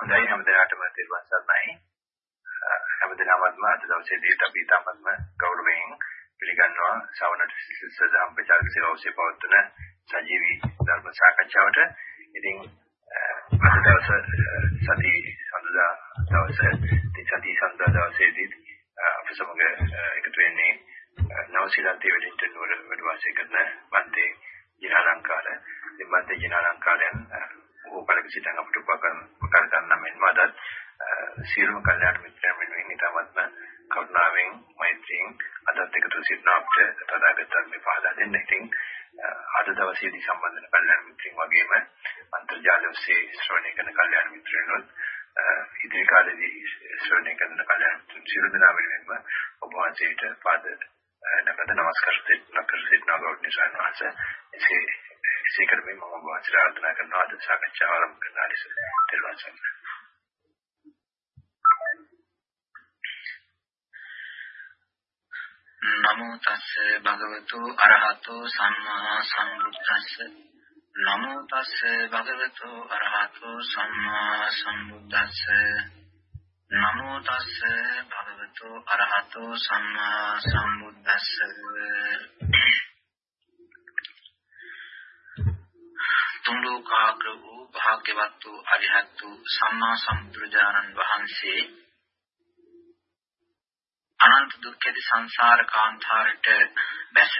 හොඳයි හැමදෙනාටම තෙරුවන් සරණයි. හැමදෙනාමත්ම අද දවසේදී අපි තමත්ම ගෞරවයෙන් පිළිගන්නවා ශ්‍රවණට සිසුසදම් ප්‍රචාරක සේවාවේ පවත්වන සජීවී ධර්ම සාකච්ඡාවට. ඉතින් අද දවස සති සඳුදා දවස සති සඳුදා දවසේදී අප සමග එකතු වෙන්නේ නවසීලන්තයේ වෙඩින්ටන් නුවර වැඩ වාසය කරන බන්තේ ජිනාලංකාර. ඉතින් බන්තේ ජිනාලංකාරයන් ඕපලක සිටින අපට උපකරණ උපකරණ ගන්න මෙන්න මදත් සියලුම කල්යාණ මිත්‍රයන් වෙනුවෙන් ඊටමත්ම කරුණාවෙන් මෛත්‍රියෙන් අදත් එකතු සිටින අපට තදාගතන් මේ පහදා දෙන්න. ඉතින් අද දවසේදී සම්බන්ධ වෙන කල්යාණ මිත්‍රයන් වගේම අන්තර්ජාල ඔස්සේ ශ්‍රවණය කරන කල්යාණ මිත්‍රයන්වත් ඉදිරි කාලේදී ශ්‍රවණය කරන කල්යාණ මිත්‍රයන් සියලු දෙනා වෙනුවෙන්ම ඔබ වහන්සේට පාද නැවත නමස්කාර දෙන්න කර සිටින ගෞරවනීය සාරවංශ එසේ එසේ කරමින් මම ඔබ වහන්සේට ආරාධනා කරනවා අද සාකච්ඡාව ආරම්භ කරන්න ආරිස තෙරුවන් සරණයි නමෝ තස්ස භගවතු අරහතෝ සම්මා සම්බුද්දස්ස. නමෝ තස්ස භගවතු අරහතෝ සම්මා සම්බුද්දස්ස. නමෝ තස්ස භගවතු අරහතෝ සම්මා සම්බුද්දස්ස. තුන් ලෝකාග්‍ර වූ භාග්‍යවත් වූ අරිහත් වූ සම්මා සම්බුදුරජාණන් වහන්සේ අනන්ත දුක්ඛේ සංසාර කාන්තාරට බැස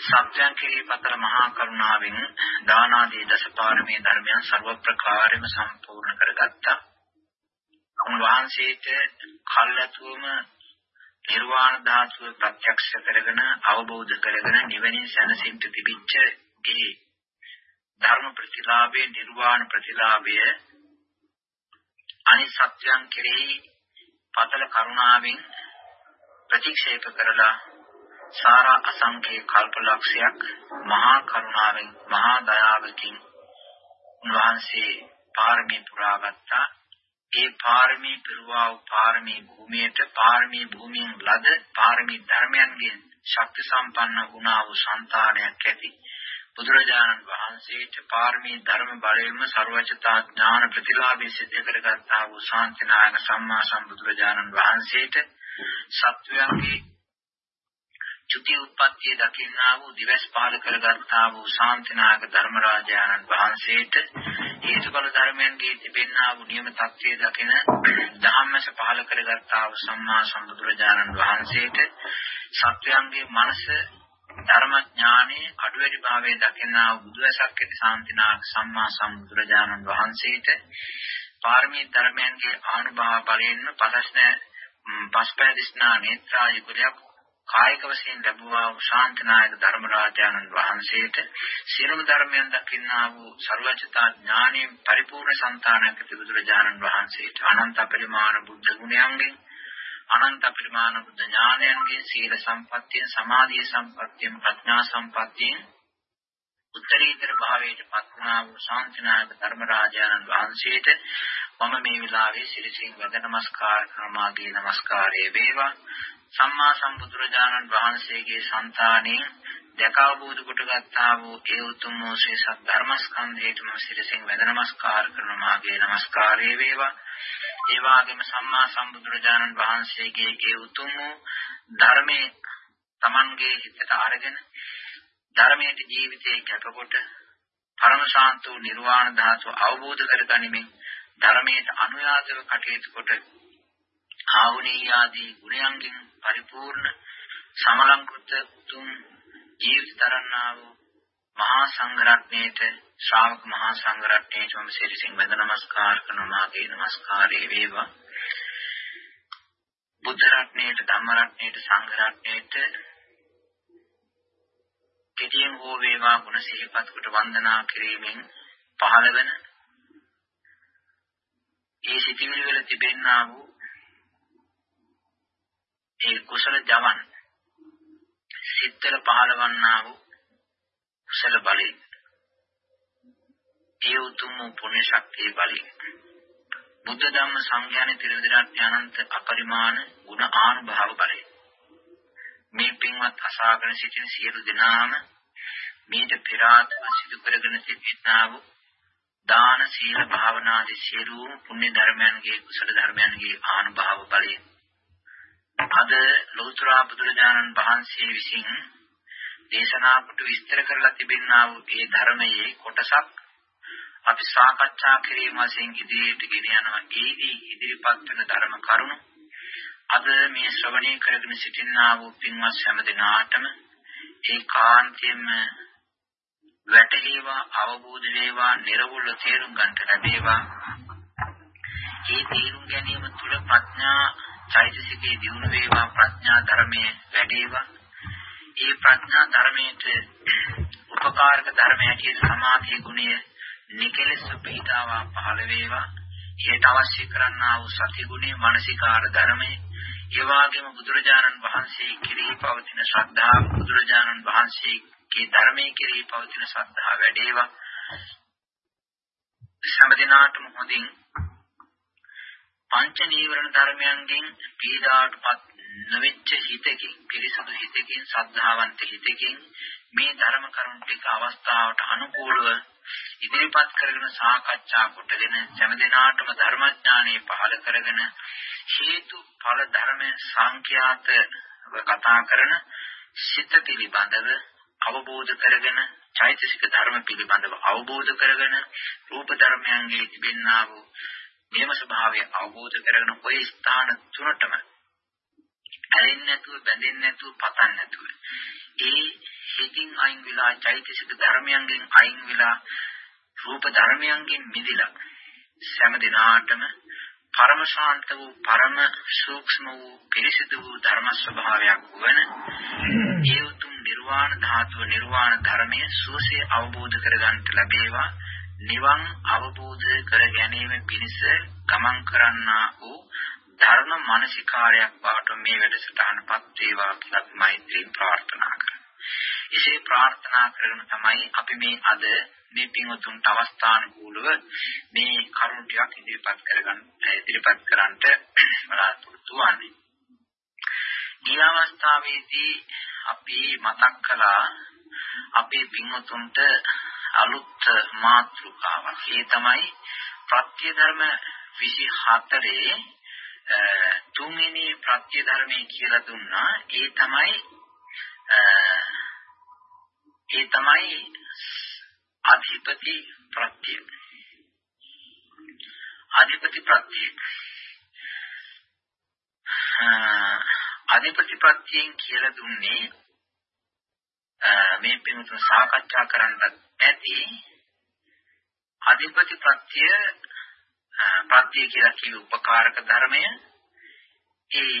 සත්‍යයන් කෙරෙහි පතර මහා කරුණාවෙන් දාන ආදී දසපාරමී ධර්මයන් ਸਰව ප්‍රකාරයෙන්ම සම්පූර්ණ කරගත්තා. උන්වහන්සේට කල්ැතුවම නිර්වාණ ධාතුව ප්‍රත්‍යක්ෂ කරගෙන අවබෝධ කරගෙන නිවනින් සැනසෙන්න තිබිච්ච ඒ ධර්ම ප්‍රතිලාභයේ නිර්වාණ ප්‍රතිලාභය අනිත් සත්‍යයන් කෙරෙහි පතල කරුණාවෙන් ප්‍රතික්ෂේප කරලා සාරා අසංකේ කල්පලක්ෂයක් මහා කරුණාවෙන් මහා දයාවකින් උන්වහන්සේ පාරමී පුරාගත්තා ඒ පාරමී පිරුවා වූ පාරමී භූමියට පාරමී භූමියෙන් ලද පාරමී ධර්මයන්ගේ ශක්ති සම්පන්න වුණා වූ సంతානයක් ඇති. බුදුරජාණන් වහන්සේට පාරමී ධර්ම බලයෙන්ම ਸਰවචිතා ඥාන ප්‍රතිලාභී සිද්ධ කරගත්තා වූ ශාන්තිනායක සම්මා සම්බුදුරජාණන් වහන්සේට සත්වයන්ගේ චුති උත්පත්තිය දකින්නා වූ දිවස් පාල කරගත්තා වූ ශාන්තිනායක ධර්මරාජානන් වහන්සේට හේතුඵල ධර්මයන්ගේ තිබෙනා වූ නියම தත්ත්වය දකින ධම්මස පහල කරගත්තා වූ සම්මා සම්බුදුරජාණන් වහන්සේට සත්වයන්ගේ මනස ධර්ම ඥානයේ අඩු වැඩි භාවයේ දකිනා වූ බුදුවසක් ඇති ශාන්තිනායක සම්මා සම්බුදුරජාණන් වහන්සේට පාරමී ධර්මයන්ගේ ආනුභාව බලයෙන්ම පදස්න පස්පෑදිස්නා නේත්‍රායුගලයක් කායික වශයෙන් ලැබුවා වූ ශාන්තිනායක ධර්මරාජානන් වහන්සේට සියලුම ධර්මයන් දකින්නා වූ ਸਰවචිතා ඥානෙ පරිපූර්ණ సంతානක බුදුරජාණන් වහන්සේට අනන්ත පරිමාණ බුද්ධ ගුණයන්ගෙන් අනන්ත පරිමාණ බුද්ධ ඥානයන්ගෙන් සීල සම්පත්තිය සමාධි සම්පත්තිය ප්‍රඥා සම්පත්තිය උත්තරීතර භාවයට පත් වුණා වූ ශාන්තිනායක ධර්මරාජානන් වහන්සේට මම මේ වෙලාවේ සිරිසින් වැඳ නමස්කාර කරනවා ගේ නමස්කාරය වේවා. සම්මා සම්බුදුරජාණන් වහන්සේගේ సంతානෙන් දැකවබෝධ කොටගත්තා වූ ඒ උතුම් වූ ශ්‍රී සද්ධර්මස්කන්ධයට මම සිරසින් වැඳ නමස්කාර කරන මාගේ නමස්කාරය වේවා. ඒ වගේම සම්මා සම්බුදුරජාණන් වහන්සේගේ ඒ උතුම් වූ ධර්මයේ Tamanගේ හිතට අරගෙන ධර්මයේ ජීවිතේ කැපකොට පරම ශාන්ත වූ නිර්වාණ ධාතුව අවබෝධ කරගනිමින් ධර්මයේ අනුයාතව කටයුතු කොට ආහුණී ආදී ගුණයන්ගෙන් පරිපූර්ණ සමලංකృత තුන් ජීවිත තරන්නා වූ මහා සංඝරත්නයේට ශ්‍රාවක මහා සංඝරත්නයේ චොම් සිරිසින් වැඳ නමස්කාර කරන මාගේ නමස්කාරය වේවා. බුද්ධ රත්නයේට ධම්ම රත්නයේට සංඝ රත්නයේට කෙටියෙන් හෝ වේවා ගුණ සිහිපත් කොට වන්දනා කිරීමෙන් පහළ වෙන ඒ සිතිවිලි වල තිබෙනා වූ ඒ කුසල ජවන් සිත්තල පහළවන්නා වූ කුසල බලයෙන් ඒ උතුම් පුණ්‍ය ශක්තිය බලයෙන් බුද්ධ ධම්ම සංඥාන ත්‍රිවිධ අනන්ත අපරිමාණ ගුණ ආනුභාව බලයෙන් මේ පින්වත් අසාගෙන සිටින සියලු දෙනාම මේට පෙර ආත්ම සිදු කරගෙන සිටිනා වූ දාන සීල භාවනාදී සියලුම පුණ්‍ය ධර්මයන්ගේ කුසල ධර්මයන්ගේ ආනුභාව බලයෙන් අද ලෝතර බුදුරජාණන් වහන්සේ විසින් දේශනා කොට විස්තර කරලා තිබෙනා වූ ඒ ධර්මයේ කොටසක් අපි සාකච්ඡා කිරීම වශයෙන් ඉදිරියට ගෙන යනවා. ඒදී ඉදිරිපත් වෙන ධර්ම කරුණු අද මේ ශ්‍රවණය කරගෙන සිටිනා වූ පින්වත් හැම දිනාටම ඒකාන්තයෙන්ම වැටහේවා අවබෝධ වේවා නිර්වුල්ව තේරුම් ගන්නට ලැබේවා. මේ තේරුම් ගැනීම තුළ ප්‍රඥා චෛතසිකේ දියුණු වේවා ප්‍රඥා ධර්මයේ වැඩේවා. ඒ ප්‍රඥා ධර්මයට උපකාරක ධර්මයේ සමාධි ගුණය නිකලෙස පිටාව පහළ වේවා. ඒට අවශ්‍ය කරන්නා වූ සති ගුණය මානසිකාර ධර්මය ඒ වගේම බුදුරජාණන් වහන්සේ කෙරෙහි පවතින ශ්‍රද්ධාව බුදුරජාණන් වහන්සේගේ ධර්මයේ කෙරෙහි පවතින ශ්‍රද්ධාව වැඩේවා. සම්දිනාටම හොඳින් පංච නීවරණ ධර්මයන්ගෙන් පීඩාවටපත් නොවෙච්ච හිතකින් පිරිසුදු හිතකින් සද්ධාවන්ත හිතකින් මේ ධර්ම කරුණු ටික අවස්ථාවට අනුකූලව ඉදිරිපත් කරගෙන සාකච්ඡා කොටගෙන හැම දිනාටම ධර්මඥානෙ පහළ කරගෙන හේතු ඵල ධර්ම සංඛ්‍යාතව කතා කරන සිත පිළිබඳව අවබෝධ කරගෙන චෛතසික ධර්ම පිළිබඳව අවබෝධ කරගෙන රූප ධර්මයන්ගේ තිබෙනා වූ නියම ස්වභාවය අවබෝධ කරගෙන ඔය ස්ථාන තුනටම ඇලෙන්නේ නැතුව බැඳෙන්නේ නැතුව පතන්නේ නැතුව ඒ හිතින් අයින් වෙලා චෛතසික ධර්මයන්ගෙන් අයින් වෙලා රූප ධර්මයන්ගෙන් මිදිලා සෑම දිනාටම පරම ශාන්ත වූ පරම සූක්ෂම වූ පිරිසිදු වූ ධර්ම ස්වභාවයක් වන ඒ උතුම් නිර්වාණ ධාතුව නිර්වාණ ධර්මය සුවසේ අවබෝධ කරගන්නට ලැබේවා. නිවන් අවබෝධ කර ගැනීම පිණිස ගමන් කරන්නා වූ ධර්ම මානසිකාරයක් වාට මේ වැඩසටහනපත් වේවා කියලා මෛත්‍රී ප්‍රාර්ථනා කරමි. එසේ ප්‍රාර්ථනා කරගෙන තමයි අපි මේ අද මේ පින්වතුන්ට අවස්ථානුකූලව මේ කරුණු ටිකක් ඉදිරිපත් කරගන්න ඉදිරිපත් කරන්නට බලාපොරොත්තු වෙන්නේ. මේ අවස්ථාවේදී අපි මතක් කළා අපේ පින්වතුන්ට අලුත් මාතෘකාවක්. ඒ තමයි ප්‍රත්‍ය ධර්ම 24 තුන්වෙනි ප්‍රත්‍ය ධර්මයේ කියලා දුන්නා. ඒ තමයි ඒ තමයි අධිපති ප්‍රත්‍ය. අධිපති ප්‍රත්‍ය. අධිපති ප්‍රත්‍යයෙන් කියලා දුන්නේ මේ පිටුතුන සාකච්ඡා කරන්නත් ඇති අධිපති ප්‍රත්‍ය ප්‍රත්‍ය කියලා කිය උපකාරක ධර්මය. ඒ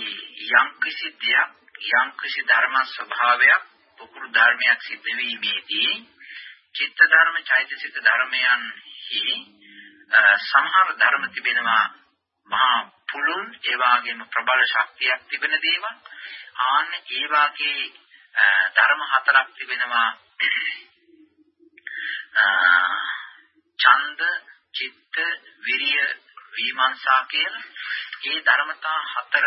යම් කිසි දෙයක් යම් කිසි ධර්ම ස්වභාවයක් පුකුරු ධර්මයක් සිද්ධ වීමේදී චිත්ත ධර්ම චෛතසික ධර්මයන්හි සමහර ධර්ම තිබෙනවා මහා පුළුල් ඒ වගේම ප්‍රබල ශක්තියක් තිබෙන දේවල්. ආන්න ඒ වාගේ ධර්ම හතරක් තිබෙනවා ඡන්ද චිත්ත විරිය විමර්ශා කියලා ඒ ධර්මතා හතර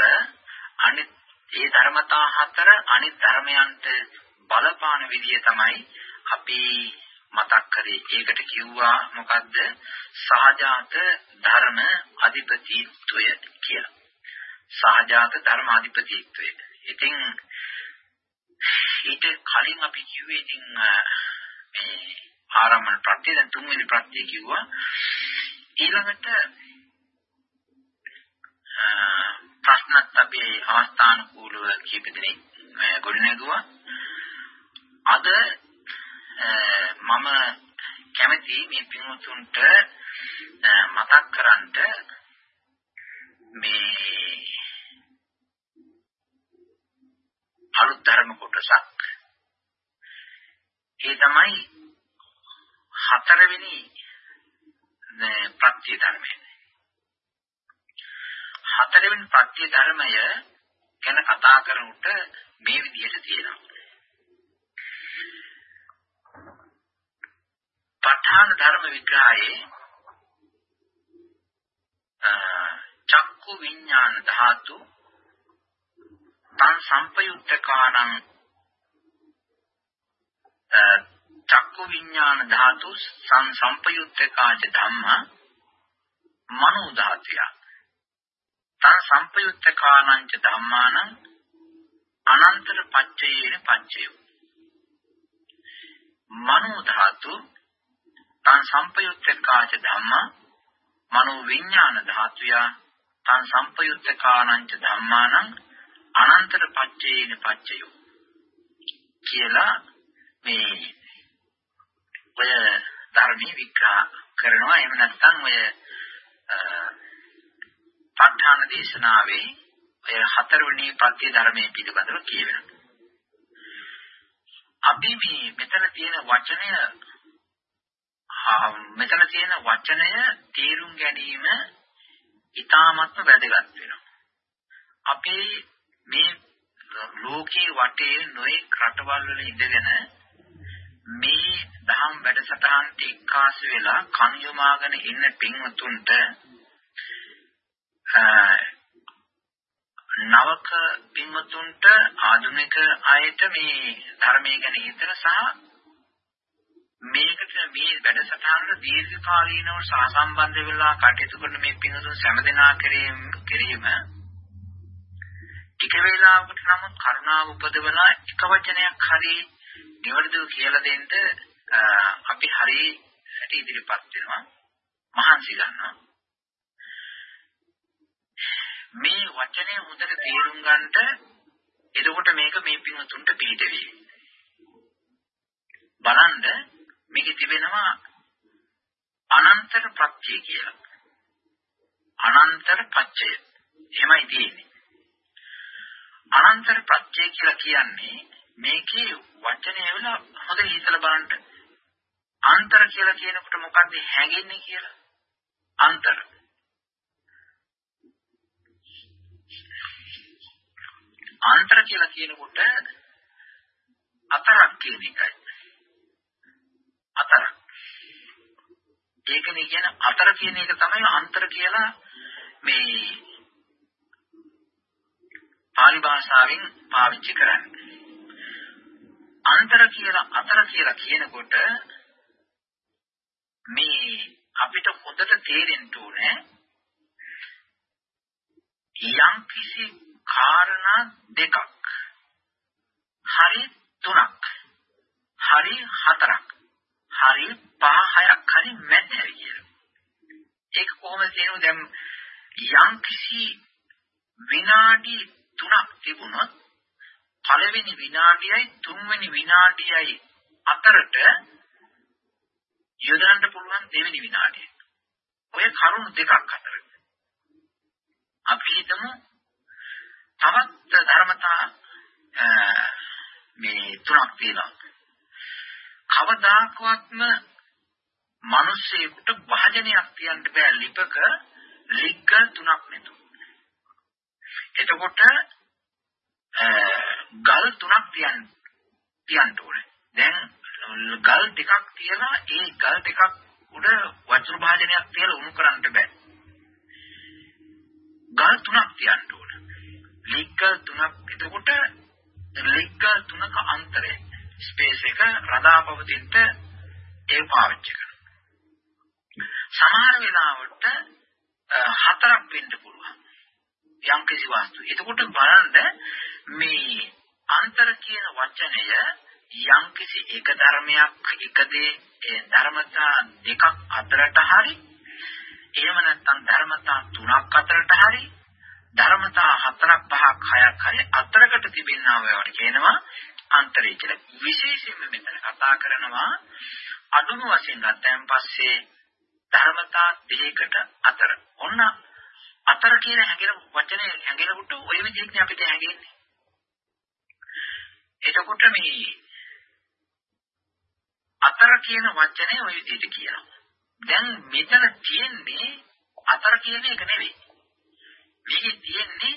අනිත් ඒ ධර්මතා හතර අනිත් ධර්මයන්ට බලපාන විදිය තමයි අපි මතක් කරේ. ඒකට කිව්වා මොකද්ද? සහජාත ධර්ම අධිපතිත්වය කියලා. සහජාත ධර්ම අධිපතිත්වය. ඉතින් ඊට කලින් අපි කිව්වේ ඉතින් මේ ආරම්භන ප්‍රත්‍ය දැන් තුන්වෙනි ප්‍රත්‍ය කිව්වා. ඊළඟට ප්‍රශ්නත් අපි අවස්ථානුකූලව කීප දෙනෙක් ගොඩනැගුවා. අද මම කැමති මේ පින්වතුන්ට මතක් කරන්ට මේ අලුත් ධර්ම කොටසක් ඒ තමයි හතරවෙනි ප්‍රත්‍ය ධර්මය. හතරවෙනි ප්‍රත්‍ය ධර්මය ගැන කතා කරනකොට මේ විදිහට තියෙනවා. ප ဋ ාණ ධර්ම විග්‍රහයේ චක්කු විඥාන ධාතු තං සම්පයුත්තකානං චක්කු විඥාන ධාතු සංසම්පයුත්තකාච ධම්මා මනෝ ධාතුය. තං සම්පයුත්තකානංච ධම්මානං අනන්තර පච්චයේන පච්චයෝ. මනෝ ධාතු තං සම්පයුත්තකාච ධම්මා මනෝ විඥාන ධාතුය තං සම්පයුත්තකානංච ධම්මානං අනන්තර පච්චයේන පච්චයෝ. කියලා මේ ඔය ධර්මී විග්‍රහ කරනවා එහෙම නැත්නම් ඔය ප ဋ ාණ දේශනාවේ ඔය හතරවෙනි පත්‍ය ධර්මයේ පිළිබඳව කියවෙනවා. අපි මේ මෙතන තියෙන වචනය මෙතන තියෙන වචනය තේරුම් ගැනීම ඉතාමත්ම වැදගත් වෙනවා. අපේ මේ ලෝකේ වටේ නොයෙක් රටවල් වල ඉඳගෙන මේ දහම් වැඩසටහනට එක්කාසු වෙලා කන් යොමාගෙන ඉන්න පින්වතුන්ට නවක පින්වතුන්ට ආධුනික අයට මේ ධර්මයේ ගැන හිතන සහ මේකට මේ වැඩසටහනට දීර්ඝ කාලීනව සහසම්බන්ධ වෙලා කටයුතු කරන මේ පින්වතුන් සෑමදෙනා කෙරෙහිම ටික වේලාවකට නමුත් කරුණාව උපදවලා එක වචනයක් හරි නිවැරදිව කියලා දෙන්න අපි හරි හැටි ඉදිරිපත් වෙනවා. මහන්සි ගන්නවා. මේ වචනේ හොඳට තේරුම් ගන්නට එතකොට මේක මේ පින්තුන්ට පිළිදෙවි බලන්න මේකේ තිබෙනවා අනන්තර ප්‍රත්‍ය කියලා. අනන්තර පච්චය එහෙමයි තියෙන්නේ. අනන්තර ප්‍රත්‍ය කියලා කියන්නේ මේකේ වචනේ වල හොඳට හිතලා බලන්න. අන්තර කියලා කියනකොට මොකක්ද හැඟෙන්නේ කියලා? අන්තර. අන්තර කියලා කියනකොට අතරක් කියන එකයි. අතර. ඒකනේ කියන අතර කියන එක තමයි අන්තර කියලා මේ පාලි භාෂාවෙන් පාවිච්චි කරන්නේ. අන්තර කියලා අතර කියලා කියනකොට මේ අපිට හොඳට තේරෙන්න ඕනේ යම් කිසි කාරණා දෙකක් හරි තුනක් හරි හතරක් හරි පහ හයක් හරි මැද කියලා. ඒක කොහොමද කියනු දැන් යම් කිසි විනාඩි 3ක් තිබුණොත් පළවෙනි විනාඩියයි තුන්වෙනි විනාඩියයි අතරට යොදන්න පුළුවන් දෙවෙනි විනාඩිය. ඔය කරුණු දෙකක් අතර. අපි හිතමු තවත් ධර්මතා මේ තුනක් තියෙනවා. කවදාකවත්ම මිනිස්සෙකුට භාජනයක් තියන්න බෑ ලිපක ලිග්ග තුනක් නේතු. එතකොට ගල් තුනක් තියන්න තියන්න ඕනේ. දැන් ගල් ටිකක් තියලා ඒ ගල් ටිකක් උඩ වජ්‍ර භාජනයක් තියලා උණු කරන්න බෑ. ගල් තුනක් තියන්න ඕනේ. ලිග්ගල් තුනක් එතකොට ලිග්ගල් තුනක අන්තරය ස්පේස් එක රඳාපවතින්න ඒ පාවිච්චි කරනවා. සමහර වෙලාවට හතරක් වෙන්න පුළුවන්. යම් කිසි වස්තු. එතකොට බලන්න මේ අන්තර කියන වචනය යම් කිසි එක ධර්මයක් එක දේ ඒ ධර්මතා දෙකක් අතරට හරි එහෙම නැත්නම් ධර්මතා තුනක් අතරට හරි ධර්මතා හතරක් පහක් හයක් හරි අතරකට තිබෙනා වේවට කියනවා අන්තරය කියලා. විශේෂයෙන්ම මෙතන කතා කරනවා අදුම වශයෙන් ගත්තන් පස්සේ ධර්මතා දෙකකට අතර. ඔන්න අතර කියන හැඟෙන වචනේ හැඟෙනකොට ওই විදිහට අපිට හැඟෙන්නේ. එතකොට මේ අතර කියන වචනේ ওই විදිහට කියනවා. දැන් මෙතන තියෙන්නේ අතර කියන එක නෙවෙයි. මේකේ තියෙන්නේ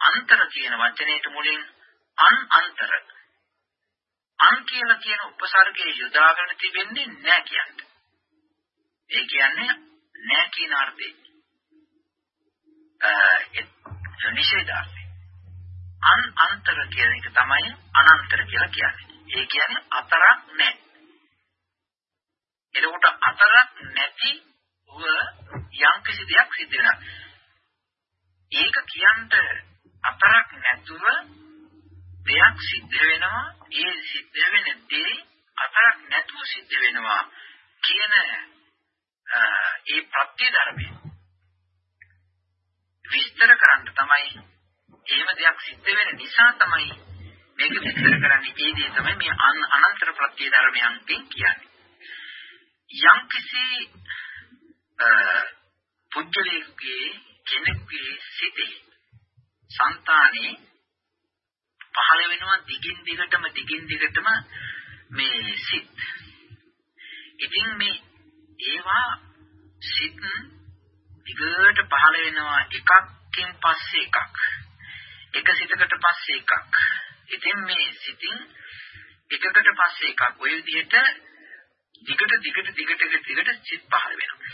අන්තර කියන වචනේට මුලින් අන් අන්තර. අන් කියලා කියන උපසර්ගයේ යොදාගෙන තිබෙන්නේ නැහැ කියන්නේ. ඒ කියන්නේ නැහැ කියන අර්ථය. අ නිෂේධාර්ථය. අන් අන්තර කියන එක තමයි අනන්තර කියලා කියන්නේ. ඒ කියන්නේ අතරක් නැහැ. එතකොට අතරක් නැතිව යම් කිසි දෙයක් සිද්ධ වෙනවා. ඒක කියන්න අතරක් නැතුව දෙයක් සිද්ධ වෙනවා. ඒ සිද්ධ වෙන දේ අතරක් නැතුව සිද්ධ වෙනවා කියන ඒ ප්‍රත්‍ය ධර්මය විස්තර කරන්න තමයි එහෙම දෙයක් සිද්ධ වෙන නිසා තමයි මේක විස්තර කරන්නේ ඒ දේ තමයි මේ අනන්තර ප්‍රත්‍ය ධර්මයන් කියන්නේ යම් කිසි පුද්ගලයෙකුගේ කෙනෙකුගේ සිතේ సంతානේ පහළ වෙනවා දිගින් දිගටම දිගින් දිගටම මේ සිත්. ඉතින් මේ ඒවා සිත් දිගට පහළ වෙනවා එකකින් පස්සේ එකක්. එක සිතකට පස්සේ එකක්. ඉතින් මේ සිතින් එකකට පස්සේ එකක් ඔය විදිහට දිගට දිගට දිගට දිගට සිත් පහළ වෙනවා.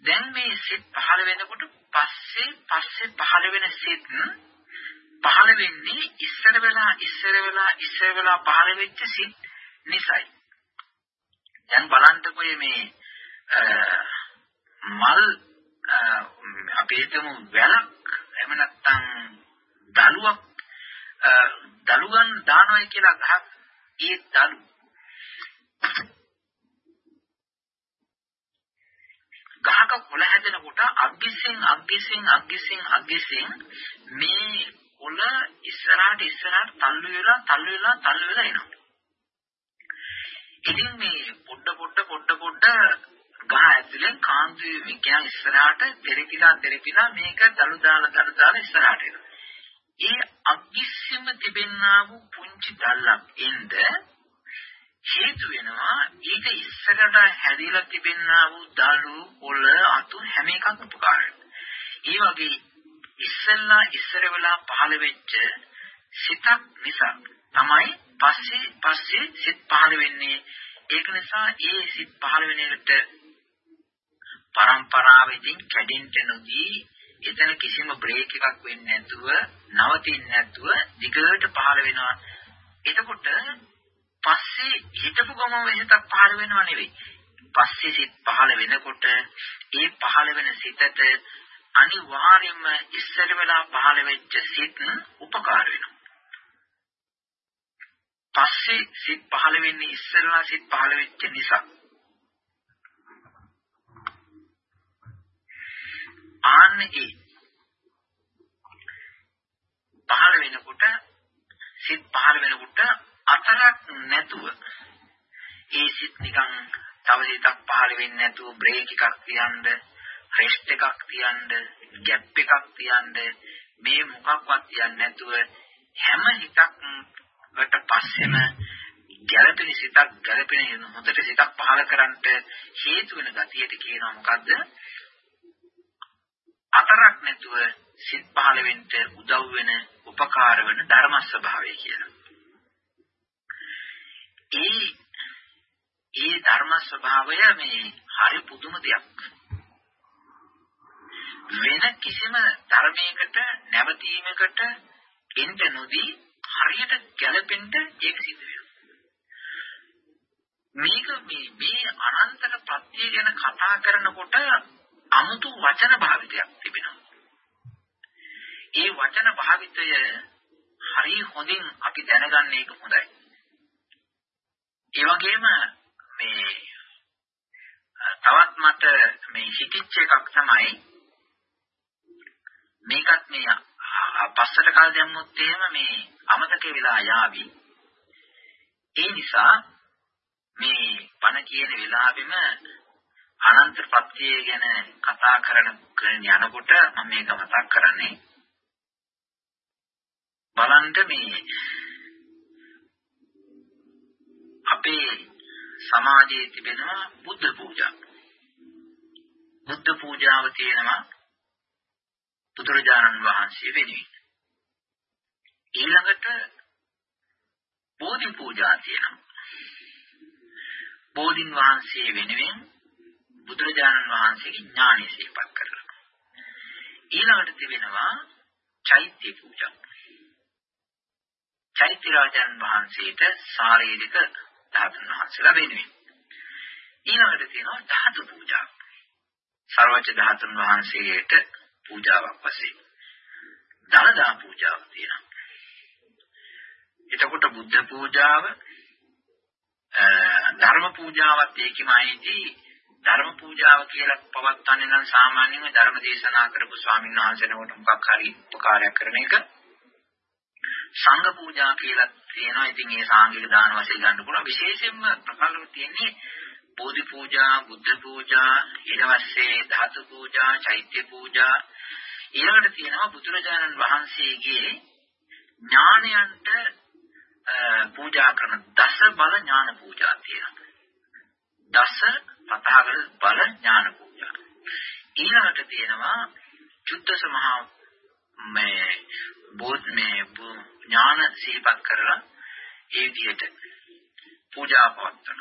දැන් මේ සිත් පහළ වෙනකොට පස්සේ පස්සේ පහළ වෙන සිත් පහළ වෙන්නේ ඉස්සර වෙලා ඉස්සර වෙලා ඉස්සර වෙලා පහළ වෙච්ච සිත් නිසයි. දැන් බලන්නකෝ මේ මල් අපි හිතමු වැලක් එහෙම නැත්නම් දලුවක් දලුගන් දානවයි කියලා ගහක් ඒ දලු ගහක කොළ හැදෙනකොට අග්ගිස්සෙන් අග්ගිස්සෙන් අග්ගිස්සෙන් අග්ගිස්සෙන් මේ කොළ ඉස්සරහට ඉස්සරහට තල්ලු වෙලා තල්ලු වෙලා තල්ලු වෙලා එනවා. ඉතින් මේ පොඩ පොඩ පොඩ පොඩ ගහ ඇතුලෙන් කාන්තු කියන ඉස්සරහට තෙරපිලා තෙරපිලා මේක දලු දාලා දලු දාලා ඉස්සරහට එනවා. ඒ අග්ගිස්සෙම තිබෙනා වූ පුංචි දැල්ලක් එන්න හේතු වෙනවා ඊට ඉස්සරට හැදිලා තිබෙනා වූ දලු පොළ අතු හැම එකක්ම උපකාර ඒ වගේ ඉස්සල්ලා ඉස්සර වෙලා පහළ වෙච්ච සිතක් නිසා තමයි පස්සේ පස්සේ සිත් පහළ වෙන්නේ. ඒක නිසා ඒ සිත් පහළ වෙන එකට පරම්පරාවෙන් කැඩෙන්න නොදී එතන කිසිම බ්‍රේක් එකක් වෙන්නේ නැතුව නවතින්නේ නැතුව දිගට පහළ වෙනවා එතකොට පස්සේ හිතපු ගමම හිතක් පහළ වෙනව නෙවෙයි. පස්සේ සිත් පහළ වෙනකොට ඒ පහළ වෙන සිතට අනිවාර්යයෙන්ම ඉස්සර වෙලා පහළ වෙච්ච සිත් උපකාර වෙනවා. පස්සේ සිත් පහළ වෙන්නේ ඉස්සරලා සිත් පහළ වෙච්ච නිසා. ආන්නේ පහළ වෙනකොට සිත් පහළ වෙනකොට අතරක් නැතුව ඒ සිත් නිකන් තව සිතක් පහළ වෙන්නේ නැතුව බ්‍රේක් එකක් තියන්න රෙස්ට් එකක් තියන්න ગેප් එකක් තියන්න මේ මොකක්වත් තියන්නේ නැතුව හැම හිතක්කට පස්සෙම ගැළපෙන සිතක් ගැළපෙන හොඳට සිතක් පහළ කරන්නට හේතු වෙන ගතියට කියනවා මොකද්ද? අතරක් නැතුව සිත් පහළ වෙන්න උදව් වෙන උපකාර වෙන ධර්ම ස්වභාවය කියලා ඒ ඒ ධර්ම ස්වභාවය මේ හරි පුදුම දෙයක්. වෙන කිසිම ධර්මයකට නැවතීමකට එන්න නොදී හරියට ගැලපෙන්න ඒක සිද්ධ වෙනවා. මේක මේ මේ අනන්තර ප්‍රත්‍ය ගැන කතා කරනකොට 아무තු වචන භාවිතයක් තිබෙනවා. ඒ වචන භාවිතය හරි හොඳින් අපි දැනගන්න එක හොඳයි. ඒ වගේම මේ තවත් මට මේ හිතිච්ච එකක් තමයි මේකත් මේ පස්සට කාල දැම්මොත් එහෙම මේ අමතක වෙලා යාවි. ඒ නිසා මේ පණ කියන වෙලාවෙම අනන්ත ප්‍රත්‍යය ගැන කතා කරන යනකොට මම මේක මතක් කරන්නේ බලන්න මේ අපේ සමාජයේ තිබෙනවා බුද්ධ පූජා. බුද්ධ පූජාව තියෙනවා බුදුරජාණන් වහන්සේ වෙනුවෙන්. ඊළඟට බෝධි පූජා තියෙනවා. බෝධින් වහන්සේ වෙනුවෙන් බුදුරජාණන් වහන්සේගේ ඥානය සිහිපත් කරලා. ඊළඟට තිබෙනවා චෛත්‍ය පූජා. චෛත්‍ය රාජන් වහන්සේට ශාරීරික ධාතුන් වහන්සේලා වෙනුවෙන්. ඊළඟට තියෙනවා ධාතු පූජාව. සර්වජ ධාතුන් වහන්සේට පූජාවක් වශයෙන්. දලදා පූජාව තියෙනවා. එතකොට බුද්ධ පූජාව ධර්ම පූජාවත් ඒකමයිදී ධර්ම පූජාව කියලා පවත්වන්නේ නම් සාමාන්‍යයෙන් ධර්ම දේශනා කරපු ස්වාමීන් වහන්සේනකොට මොකක් හරි උපකාරයක් කරන එක සංඝ පූජා කියලා තියෙනවා. ඉතින් ඒ සාංගික දාන වශයෙන් ගන්න පුළුවන්. විශේෂයෙන්ම ප්‍රකල්ප තියෙන්නේ බෝධි පූජා, බුද්ධ පූජා, ඊට පස්සේ ධාතු පූජා, චෛත්‍ය පූජා ඊළඟට තියෙනවා බුදුරජාණන් වහන්සේගේ ඥානයන්ට පූජා කරන දස බල ඥාන පූජා තියෙනවා. දස පතහකට බල ඥාන පූජා. ඊළඟට තියෙනවා චුද්දස මහා මේ බෝධ මේ ඥාන සිහිපත් කරලා ඒ විදිහට පූජා පවත්වන.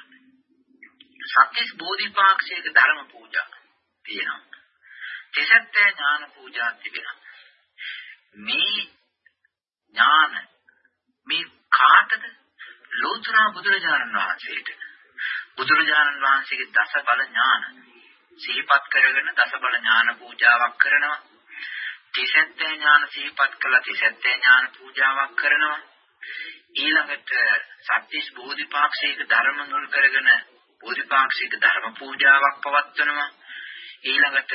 සත්‍විස් බෝධිපාක්ෂික ධර්ම පූජා තියෙනවා. තිසත්ත්‍ය ඥාන පූජා තිබෙනවා. මේ ඥාන මේ කාටද? ලෝතර බුදුරජාණන් වහන්සේට. බුදුරජාණන් වහන්සේගේ දස බල ඥාන සිහිපත් කරගෙන දස බල ඥාන පූජාවක් කරනවා. තිසත්ත්‍ය ඥාන සිහිපත් කළා තිසත්ත්‍ය ඥාන පූජාවක් කරනවා. ඊළඟට සත්‍විස් බෝධිපාක්ෂික ධර්ම මුල් කරගෙන බෝධිපාක්ෂික ධර්ම පූජාවක් පවත්වනවා. ඊළඟට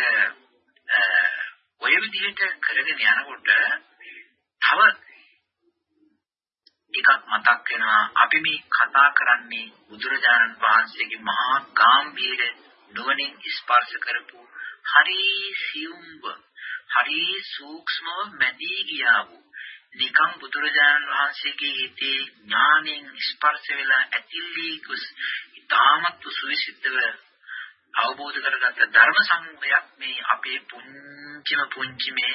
ඔය විදිහට කරගෙන යනකොට තව එකක් මතක් වෙනවා අපි මේ කතා කරන්නේ බුදුරජාණන් වහන්සේගේ මහා ගාම්භීර නුවණින් ස්පර්ශ කරපු හරි සියුම්ව හරි සූක්ෂමව මැදී ගියා වූ නිකම් බුදුරජාණන් වහන්සේගේ හිතේ ඥාණයෙන් ස්පර්ශ වෙලා ඇතිලී කුස් ඊටමත් සුවිසිද්ධව අවබෝධ කරගත්ත ධර්ම සමූහයක් මේ අපේ පුංචිම පුංචි මේ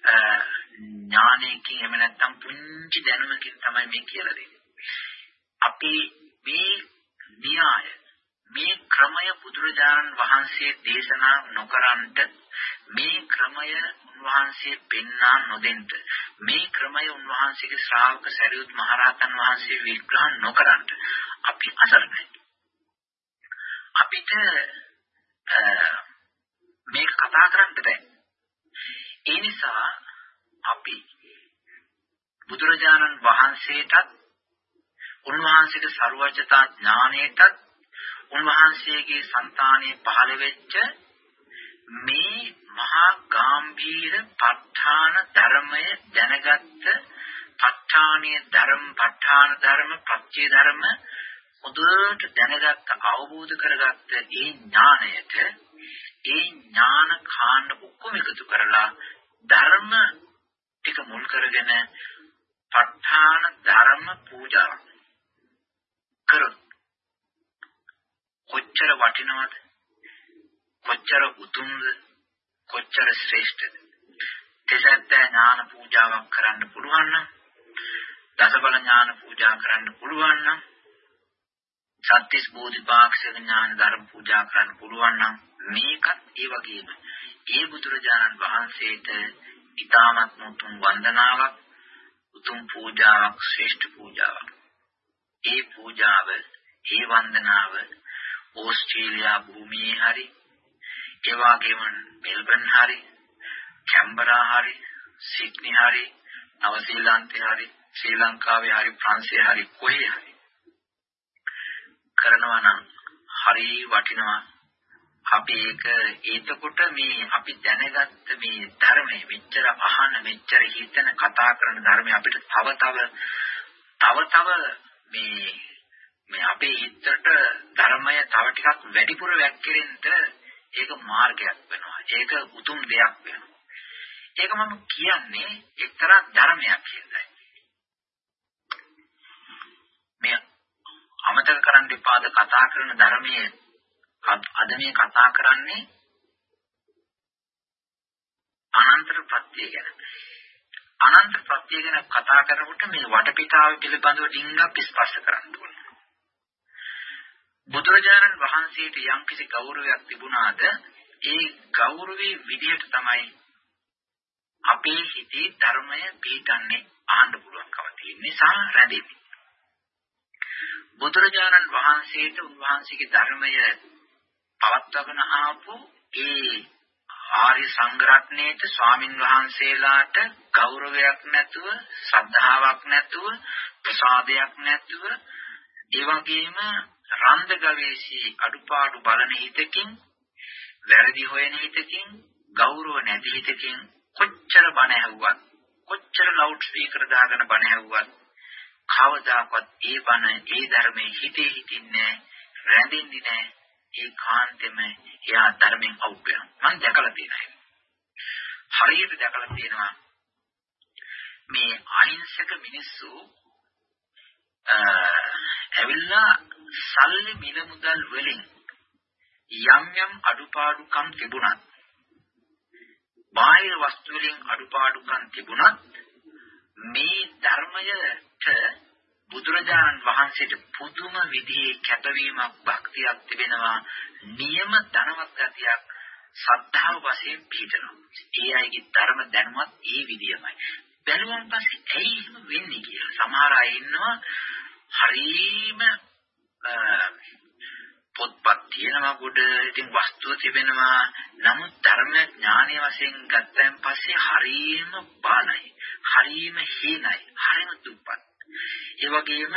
ඥානයකින් එහෙම නැත්නම් පුංචි දැනුමකින් තමයි මේ කියලා දෙන්නේ. අපි මේ න්‍යාය මේ ක්‍රමය බුදුරජාණන් වහන්සේ දේශනා නොකරන්ට මේ ක්‍රමය උන්වහන්සේ පෙන්වා නොදෙන්ට මේ ක්‍රමය උන්වහන්සේගේ ශ්‍රාවක සරියුත් මහරහතන් වහන්සේ විග්‍රහ නොකරන්ට අපි අසරණයි. අපිට මේක කතා කරන්න බෑ. ඒ නිසා අපි බුදුරජාණන් වහන්සේටත් උන්වහන්සේගේ ਸਰවඥතා ඥාණයටත් උන්වහන්සේගේ సంతානයේ පහළ වෙච්ච මේ මහා ගාම්භීර ප ဋ ාණ ධර්මය දැනගත්ත ප ဋ ාණීය ධර්ම ප ဋ ාණ ධර්ම පච්චේ ධර්ම හොඳට දැනගත්ත අවබෝධ කරගත්ත ඒ ඥාණයට ඒ ඥාන කාණ්ඩ ඔක්කොම එකතු කරලා ධර්ම ටික මුල් කරගෙන ප ဋ ාණ ධර්ම පූජාවක් කරනවා කොච්චර වටිනවද? කොච්චර උතුම්ද? කොච්චර ශ්‍රේෂ්ඨද? තෙසත්ත ඥාන පූජාවක් කරන්න පුළුවන් නම් දසබල ඥාන පූජා කරන්න පුළුවන් නම් සත්‍තිස් බෝධිපාක්ෂික ඥාන ධර්ම පූජා කරන්න පුළුවන් නම් මේකත් ඒ වගේම. ඒ බුදුරජාණන් වහන්සේට ඊටමත් උතුම් වන්දනාවක් උතුම් පූජාවක් ශ්‍රේෂ්ඨ පූජාවක්. ඒ පූජාව ඒ වන්දනාව ඕස්ට්‍රේලියා භූමියේ හරි ඒ වගේම මෙල්බන් හරි කැම්බරා හරි සිඩ්නි හරි නව ශ්‍රීලන්තේ හරි ශ්‍රී ලංකාවේ හරි ප්‍රංශයේ හරි කොහේ හරි. කරනවා නම් හරි වටිනවා. අපි ඒක ඒතකොට මේ අපි දැනගත්ත මේ ධර්මයේ මෙච්චර අහන මෙච්චර හිතන කතා කරන ධර්මයේ අපිට තව තව තව තව මේ මේ අපේ හිතට ධර්මය තව ටිකක් වැඩිපුර වැක්කිරෙන්න ඒක මාර්ගයක් වෙනවා ඒක උතුම් දෙයක් වෙනවා ඒක මම කියන්නේ එක්තරා ධර්මයක් කියලායි මේ අමතක කරන්න එපාද කතා කරන ධර්මයේ අද මේ කතා කරන්නේ අනන්තර ප්‍රත්‍ය ගැන. අනන්ත ප්‍රත්‍ය ගැන කතා කරනකොට මේ වටපිටාව පිළිබඳව ඩිංගක් ස්පර්ශ කරන්න ඕනේ. බුදුරජාණන් වහන්සේට යම්කිසි ගෞරවයක් තිබුණාද ඒ ගෞරවයේ විදිහට තමයි අපේ හිතේ ධර්මය පිටන්නේ ආන්න පුළුවන්කම තියෙන නිසා රැඳෙන්නේ. බුදුරජාණන් වහන්සේට උන්වහන්සේගේ ධර්මය පවත්වාගෙන ආපු ඒ ආර්ය සංඝරත්නයේට ස්වාමින් වහන්සේලාට ගෞරවයක් නැතුව ශ්‍රද්ධාවක් නැතුව ප්‍රසාදයක් නැතුව ඒ වගේම රන්ද ගවේෂී අඩුපාඩු බලන හිතකින් වැරදි හොයන හිතකින් ගෞරව නැති හිතකින් කොච්චර බණ ඇහුවත් කොච්චර ලවුඩ් ස්පීකර් දාගෙන බණ ඇහුවත් කවදාකවත් ඒ බණ ඒ ධර්මයේ හිතේ හිටින්නේ රැඳෙන්නේ නැහැ. ඒකාන්තෙම එයා ධර්මයෙන් අවුත් වෙනවා. මම දැකලා තියෙනවා හරියට දැකලා තියෙනවා මේ අහිංසක මිනිස්සු ඇවිල්ලා සල්ලි මිල මුදල් වලින් යම් යම් අඩුපාඩුකම් තිබුණත් බාහිර වස්තු වලින් අඩුපාඩුකම් තිබුණත් මේ ධර්මයට බුදුරජාණන් වහන්සේට පුදුම විදිහේ කැපවීමක් භක්තියක් තිබෙනවා. නියම ධනවත් ගතියක් සද්ධාව වශයෙන් පිළිතනවා ඒ අයගේ ධර්ම දැනුමත් ඒ විදියමයි බැලුවන් පස්සේ ඇයි එහෙම වෙන්නේ කියලා සමහර අය ඉන්නවා. හරීම පොත්පත් තියෙනවා කොට ඉතින් වස්තුව තිබෙනවා. නමුත් ධර්ම ඥානය වශයෙන් ගත්තන් පස්සේ හරීම බාලයි. හරීම හීනයි. හරීම දුප්පත්. ඒ වගේම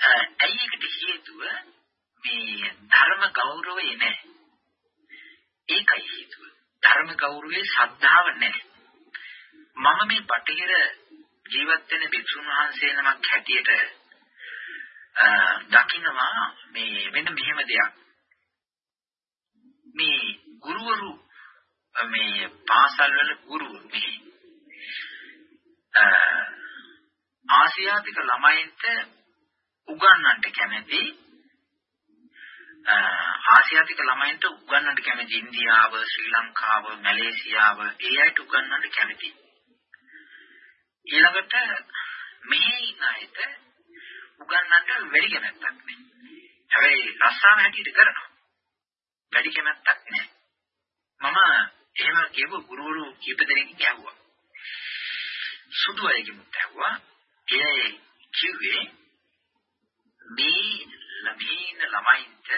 ඇයි ඒකට හේතුව? මේ ධර්ම ගෞරවය නැහැ. ඒකයි හේතුව. ධර්ම ගෞරවයේ ශ්‍රද්ධාව නැහැ. මම මේ බටහිර ජීවත් වෙන භික්ෂුන් වහන්සේ නමක් හැටියට දකින්නවා මේ වෙන මෙහෙම දෙයක්. මේ ගුරුවරු මේ පාසල් වල ගුරුවරු මේ ආසියාතික ළමයින්ට උගන්වන්නට කැමති ආසියාතික ළමයින්ට උගන්වන්නට කැමති ඉන්දියාව ශ්‍රී ලංකාව මැලේසියාව ඒ අයට උගන්වන්නට කැමති. ඊළඟට මෙහි ඉන්න අයට උගන්වන්න වැඩි කැමැත්තක් නැහැ. හැබැයි රස්සාව හැටියට කරනවා. වැඩි කැමැත්තක් නැහැ. මම එහෙම කියපු ගුරුවරු කීප දෙනෙක්ගෙන් ඇහුවා. සුදු අයගෙන් ඇහුවා. ඒ කිව්වේ මේ ළමයින් ළමයින්ට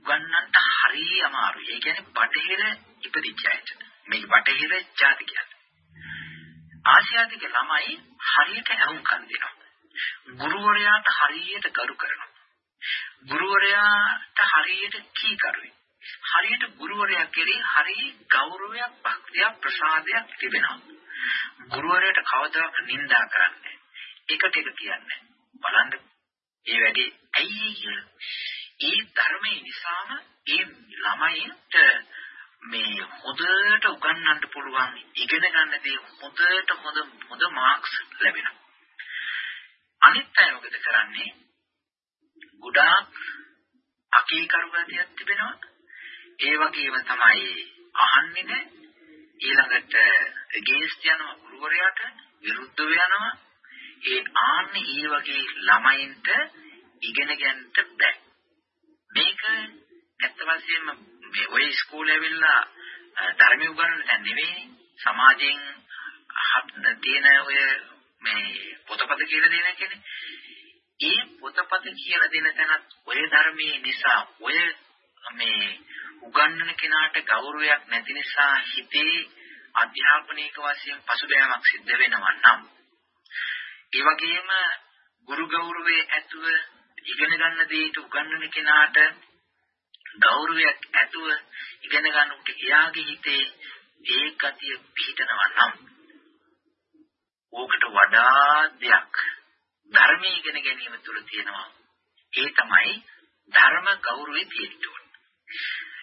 උගන්වන්නට හරිය අමාරුයි. ඒ කියන්නේ බටහිර ඉපදිච්ච අයට. මේ බටහිර ජාතිකයන්. ආසියාතික ළමයි හරියට අහුම්කම් දෙනවා. ගුරුවරයාට හරියට ගරු කරනවා. ගුරුවරයාට හරියට කීකරුයි. හරියට ගුරුවරයා කෙරෙහි හරි ගෞරවයක්, භක්තියක්, ප්‍රසාදයක් තිබෙනවා. ගුරුවරයාට කවදාක නිඳා කරන්නේ එකට එක කියන්නේ බලන්න ඒ වැඩි ඇයි කියලා. ඒ ධර්මයේ නිසාම ඒ ළමයින්ට මේ හොඳට උගන්වන්න පුළුවන් ඉගෙන ගන්න දේ හොඳට හොඳ හොඳ මාක්ස් ලැබෙනවා. අනිත් අය මොකද කරන්නේ? ගොඩාක් අකීකරු ගතියක් තිබෙනවා. ඒ වගේම තමයි අහන්නේ නැහැ. ඊළඟට ගේස්ට් යනවා ගුරුවරයාට විරුද්ධව යනවා. ඒ ආන්නේ ඒ වගේ ළමයින්ට ඉගෙන ගන්නට බෑ. මේක ඇත්ත වශයෙන්ම මේ ඔය ඉස්කෝලේ ඇවිල්ලා ධර්ම උගන්වන්න දැන් නෙවෙයි සමාජයෙන් තියෙන ඔය මේ පොතපත කියලා දෙන කෙනේ. ඒ පොතපත කියලා දෙන තැනත් ඔය ධර්මයේ නිසා ඔය මේ උගන්වන කෙනාට ගෞරවයක් නැති නිසා හිතේ අධ්‍යාපනික වශයෙන් පසුබෑමක් සිද්ධ වෙනවා නම් ඒ වගේම ගුරු ගෞරවයේ ඇතුව ඉගෙන ගන්න දේට උගන්වන කෙනාට ගෞරවයක් ඇතුව ඉගෙන ගන්න උට එයාගේ හිතේ ඒ ගතිය පිහිටනවා නම් ඕකට වඩා දෙයක්. ධර්මයේ ඉගෙන ගැනීම තුළ තියෙනවා. ඒ තමයි ධර්ම ගෞරවයේ තියෙන්න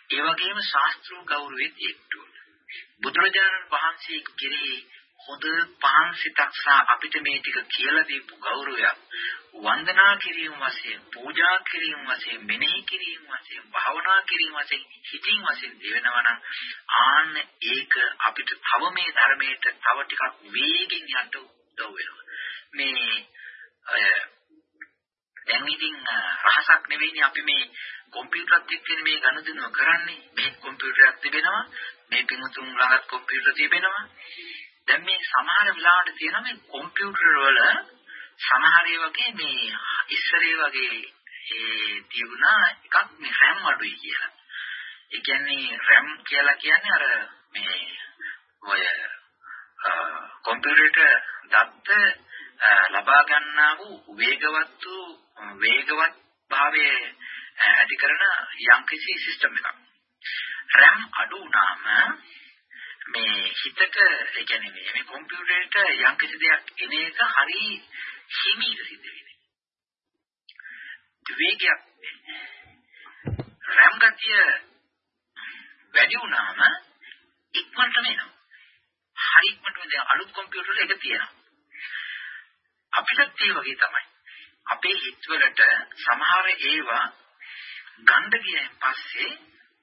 ඒ වගේම ශාස්ත්‍රීය ගෞරවයේ තියෙන්න බුදුරජාණන් වහන්සේ කෙරෙහි හොඳ පහන් සිතක් සහ අපිට මේ ටික කියලා දීපු ගෞරවයක්. වන්දනා කිරීම වශයෙන් පූජා කිරීම වශයෙන් මෙනෙහි කිරීම වශයෙන් භාවනා කිරීම වශයෙන් හිතින් වශයෙන් දෙවෙනවා නම් ආන්න ඒක අපිට තව මේ ධර්මයට තව ටිකක් වේගෙන් යන්න උදව් වෙනවා. මේ දැන් ඉතින් රහසක් නෙවෙයිනේ අපි මේ කම්පියුටරත් එක්ක මේ ගනුදෙනුව කරන්නේ. මේ කම්පියුටරයක් තිබෙනවා. මේ පිමුතුන් ළඟත් කම්පියුටර් තිබෙනවා. දැන් මේ සමහර වෙලාවට තියෙන මේ කම්පියුටර් වල සමහර වගේ මේ ඉස්සරේ වගේ ඒ තියුණා එකක් මේ RAM අඩුයි කියලා. ඒ කියන්නේ RAM කියලා කියන්නේ අර මේ ඔය කම්පියුටරේට දත්ත ලබා ගන්නා වූ වේගවත් වූ වේගවත් භාවයේ ඇති කරන යම්කිසි සිස්ටම් එකක්. RAM අඩු වුණාම මේ හිතක ඒ කියන්නේ මේ කම්පියුටරේට යම්කිසි දෙයක් එන එක හරි හිමීට සිද්ධ වෙන්නේ. වේගයක් RAM ගතිය වැඩි වුණාම ඉක්මනටම එනවා. හරි ඉක්මනටම දැන් අලුත් කම්පියුටර් එක තියෙනවා. අපිටත් ඒ වගේ තමයි. අපේ හිතවලට සමහර ඒවා ගන්න ගියන් පස්සේ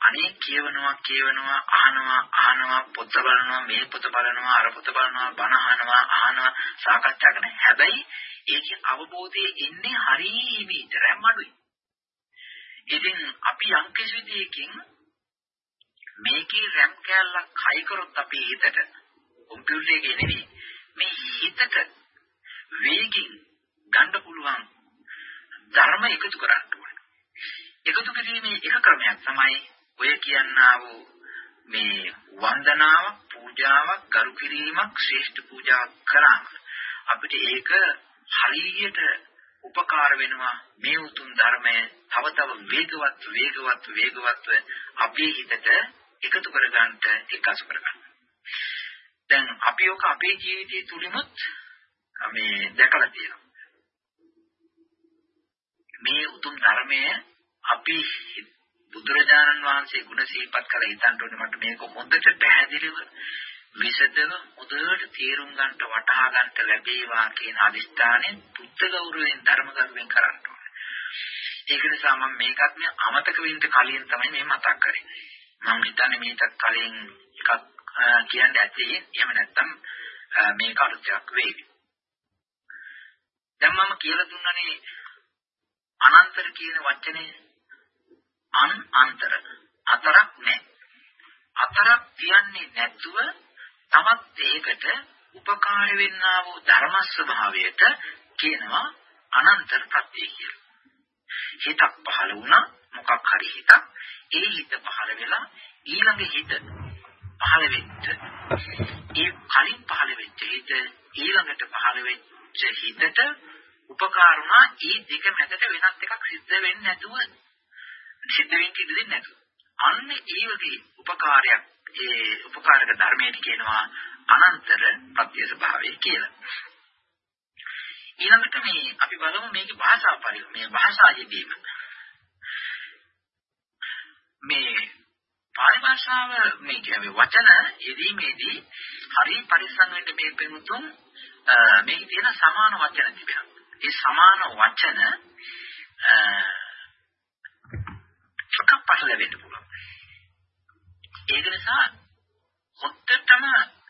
අනේ කියවනවා කියවනවා අහනවා අහනවා පොත බලනවා මේ පොත බලනවා අර පොත බලනවා බණ අහනවා අහනවා සාකච්ඡා කරන හැබැයි ඒකේ අවබෝධයේ ඉන්නේ හරිය විතරක් අඩුයි. ඉතින් අපි යම් කිසි විදියකින් මේකේ රැම් කෑල්ලක් හයි කරොත් අපේ හිතට කම්පියුටර් එකේ නෙවෙයි මේ හිතට වේගින් ගන්න පුළුවන් ධර්ම එකතු කරන්න ඕනේ. එකතු කිරීමේ එක ක්‍රමයක් තමයි ඔය කියන්නා වූ මේ වන්දනාවක්, පූජාවක්, ගරු කිරීමක්, ශ්‍රේෂ්ඨ පූජාවක් කරාම අපිට ඒක හරියට උපකාර වෙනවා මේ උතුම් ධර්මය තව තව වේගවත් වේගවත් වේගවත් අපේ හිතට එකතු කරගන්නට එකතු කරගන්න. දැන් අපි ඔක අපේ ජීවිතය තුලිමුත් මේ දැකලා තියෙනවා. මේ උතුම් ධර්මය අපි බුදුරජාණන් වහන්සේ ගුණ සිහිපත් කළ හිතන්න ඕනේ මට මේක හොඳට පැහැදිලිව විසදව හොඳට තේරුම් ගන්නට වටහා ගන්නට ලැබේවා කියන අදිස්ථානයෙන් පුත්ත ගෞරවයෙන් ධර්ම ගෞරවයෙන් කරන්න ඕනේ. ඒක නිසා මම මේකත් මේ අමතක වෙන්න කලින් තමයි මේ මතක් කරේ. මම හිතන්නේ මේකත් කලින් එකක් කියන්න ඇති. එහෙම නැත්නම් මේක අලුතක් වෙයි. දැන් මම කියලා දුන්නනේ අනන්තර කියන වචනේ අන් අන්තර අතරක් නැහැ. අතරක් තියන්නේ නැතුව තවත් ඒකට උපකාර වෙන්නා වූ ධර්ම ස්වභාවයට කියනවා අනන්තර ප්‍රත්‍ය කියලා. හිතක් පහළ වුණා මොකක් හරි හිතක් ඒ හිත පහළ වෙලා ඊළඟ හිත පහළ වෙච්ච ඒ කලින් පහළ වෙච්ච හිත ඊළඟට පහළ වෙච්ච හිතට උපකාර වුණා ඒ දෙක මැදට වෙනත් එකක් සිද්ධ වෙන්නේ නැතුව සිද්ධ වෙන්න ඉඩ දෙන්නේ නැතුව අන්න ඒ වගේ උපකාරයක් ඒ උපකාරක ධර්මයට කියනවා අනන්තර ප්‍රත්‍ය ස්වභාවය කියලා. ඊළඟට මේ අපි බලමු මේකේ භාෂා පරිව මේ භාෂා යෙදීම. මේ පාලි භාෂාව මේ කියන්නේ වචන යෙදීමේදී හරි පරිස්සම් වෙන්න මේ පෙනුතුන් මේකේ තියෙන සමාන වචන තිබෙනවා. ඒ සමාන වචන එකක් පහළ වෙන්න පුළුවන්. ඒක නිසා හොත්තටම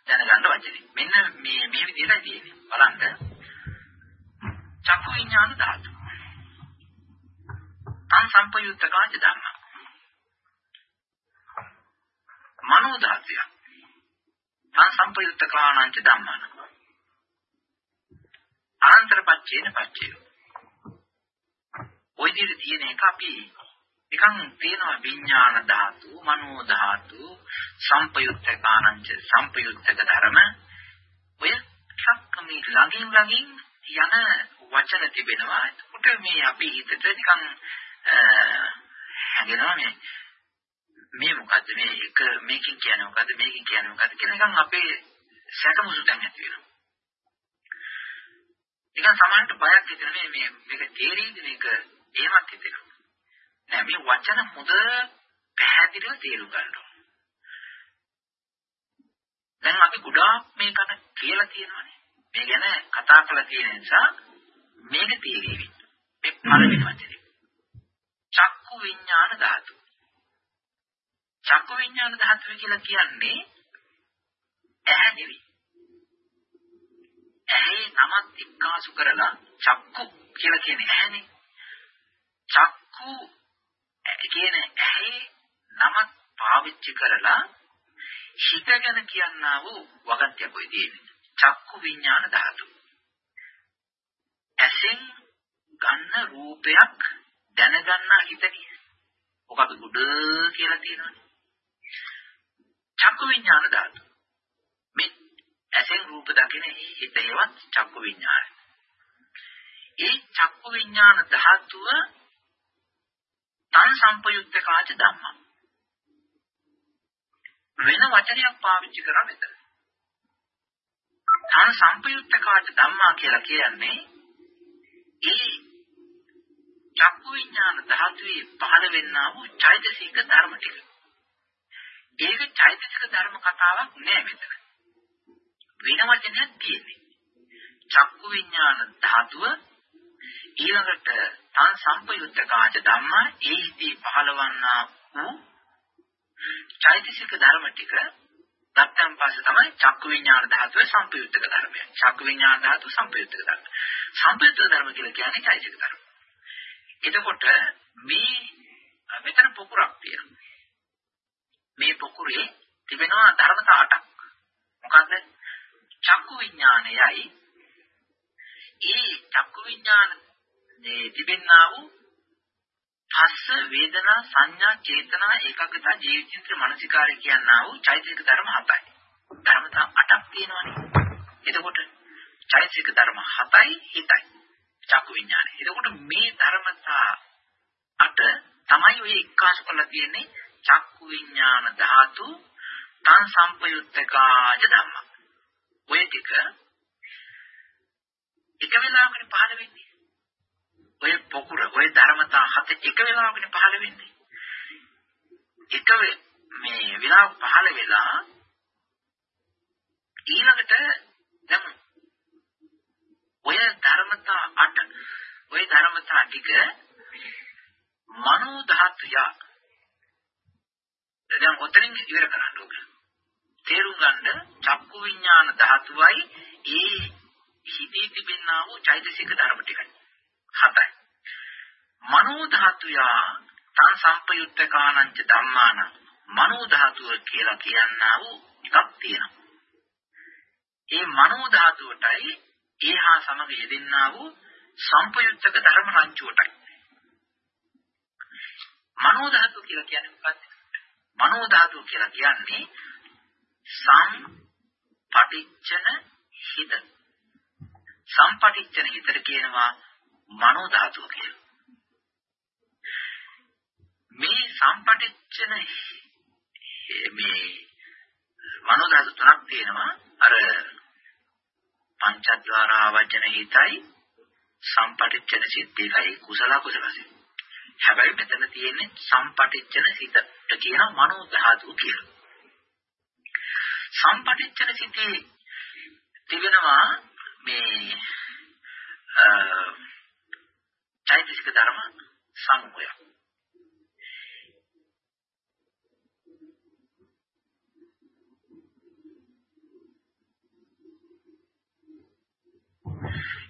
දැනගන්න වචනේ. මෙන්න මේ මේ විදිහටයි තියෙන්නේ. බලන්න. චක්කු විඥාන ධාතු. අන් සම්පයුත්තකාච ධම්ම. මනෝ ධාතුය. අන් සම්පයුත්තකාණංච ධම්මන. ආන්තරපච්චේන පච්චේ. ওই විදිහට තියෙන එක අපි නිකන් තියෙනවා විඥාන ධාතු, මනෝ ධාතු, සම්පයුත්තකානංච සම්පයුත්තක ධර්ම. ඔය සක්කමී ළඟින් ළඟින් යන වචන තිබෙනවා. එතකොට මේ අපි හිතට නිකන් හැගෙනවා මේ මේ මොකද්ද මේ එක මේකෙන් කියන්නේ මොකද්ද මේකෙන් කියන්නේ මොකද්ද කියලා නිකන් අපේ සැකමුසුතන් ඇති වෙනවා. නිකන් සමහරට බයක් හිතෙන මේ මේක තේරෙයිද මේක එහෙමත් හිතෙනවා. නෑ මේ වචන හොඳ පැහැදිලිව තේරුම් ගන්න ඕනේ. දැන් අපි ගොඩාක් මේකට කියලා තියෙනවානේ. මේ ගැන කතා කරලා තියෙන නිසා මේක තේරෙවි. මේ පළවෙනි වචනේ. චක්කු විඥාන ධාතු. චක්කු විඥාන ධාතුව කියලා කියන්නේ ඇහැ නෙවෙයි. ඇහි නමත් එක්කාසු කරලා චක්කු කියලා කියන්නේ ඇහැනේ. චක්කු කියන ඇහි නමක් පාවිච්චි කරලා හිත ගැන කියනා වූ වගන්තියක් ඔය තියෙන්නේ. චක්කු විඥාන ධාතු. ඇසෙන් ගන්න රූපයක් දැනගන්නා හිතනේ. ඔක අපි උඩ කියලා තියෙනවනේ. චක්කු විඥාන ධාතු. මේ ඇසෙන් රූප දකින හිත හේවත් චක්කු විඥානයි. ඒ චක්කු විඥාන ධාතුව තන් සම්පයුක්ත කාච ධම්මා. වෙන වචනයක් පාවිච්චි කරා මෙතන. තන් සම්පයුක්ත කාච ධම්මා කියලා කියන්නේ ඒ චක්කු විඥාන ධාතුවේ පහළ වෙන්නා වූ චෛතසික ධර්ම ටික. ඒක චෛතසික ධර්ම කතාවක් නෑ මෙතන. වෙන වචනයක් තියෙන්නේ. චක්කු විඥාන ධාතුව ඊළඟට තන් සම්පයුත්ත කාච ධම්මා ඒ හිතේ පහළවන්නා වූ චෛතසික ධර්ම ටික නැත්තම් පස්සේ තමයි චක්කු විඥාන ධාතුවේ සම්පයුත්තක ධර්මය. චක්කු විඥාන ධාතුව සම්පයුත්තක ධර්ම. සම්පයුත්තක ධර්ම කියලා කියන්නේ චෛතසික ධර්ම. එතකොට මේ මෙතන පොකුරක් තියෙනවා. මේ පොකුරේ තිබෙනවා ධර්මතා අටක්. මොකද්ද? චක්කු විඥානයයි ඒ චක්කු විඥාන මේ තිබෙන්නා වූ පස්ස වේදනා සංඥා චේතනා ඒකග්‍රතා ජීවිතින්ත්‍ර මානසිකාරය කියනා වූ චෛතසික ධර්ම හතයි. ධර්මතා අටක් තියෙනවානේ. එතකොට චෛතසික ධර්ම හතයි හිතයි. චක්කු විඥානය. එතකොට මේ ධර්මතා අට තමයි ඔය එක්කාසු කරලා තියෙන්නේ චක්කු විඥාන ධාතු තන් සම්පයුත්තකාජ ධම්ම. ඔය ටික එක වෙලාවකට පහළ වෙන්නේ. ඔය පොකුර ඔය ධර්මතා හත එක වෙලාවකට පහළ වෙන්නේ. එක මේ විලාප පහළ වෙලා ඊළඟට දැන් ඔය ධර්මතා අට ඔය ධර්මතා ටික මනෝ ධාතුය. දැන් ඔතනින් ඉවර කරන්න ඕක තේරුම් ගන්න චක්කු විඥාන ධාතුවයි ඒ හිතේ තිබෙනා වූ චෛතසික ධර්ම ටිකයි. හතයි. මනෝ ධාතුය තන් සම්පයුත්තකානංච ධම්මාන මනෝ ධාතුව කියලා කියනා වූ එකක් තියෙනවා ඒ මනෝ ධාතුවටයි ඒහා සමග යෙදෙන්නා වූ සම්පයුක්තක ධර්ම රංචුවටයි. මනෝ ධාතු කියලා කියන්නේ මොකක්ද? මනෝ ධාතු කියලා කියන්නේ සම්පටිච්ඡන හිත. සම්පටිච්ඡන හිතට කියනවා මනෝ ධාතුව කියලා. මේ සම්පටිච්ඡන මේ මනෝ ධාතු තුනක් තියෙනවා. අර පංචද්වාරා වචන හිතයි සම්පටිච්ඡන සිද්ධියයි කුසල කුසල සිත්. හැබැයි මෙතන තියෙන්නේ සම්පටිච්ඡන සිතට කියන මනෝ ධාතු කියලා. සම්පටිච්ඡන සිතේ තිබෙනවා මේ චෛතසික ධර්ම සංගය.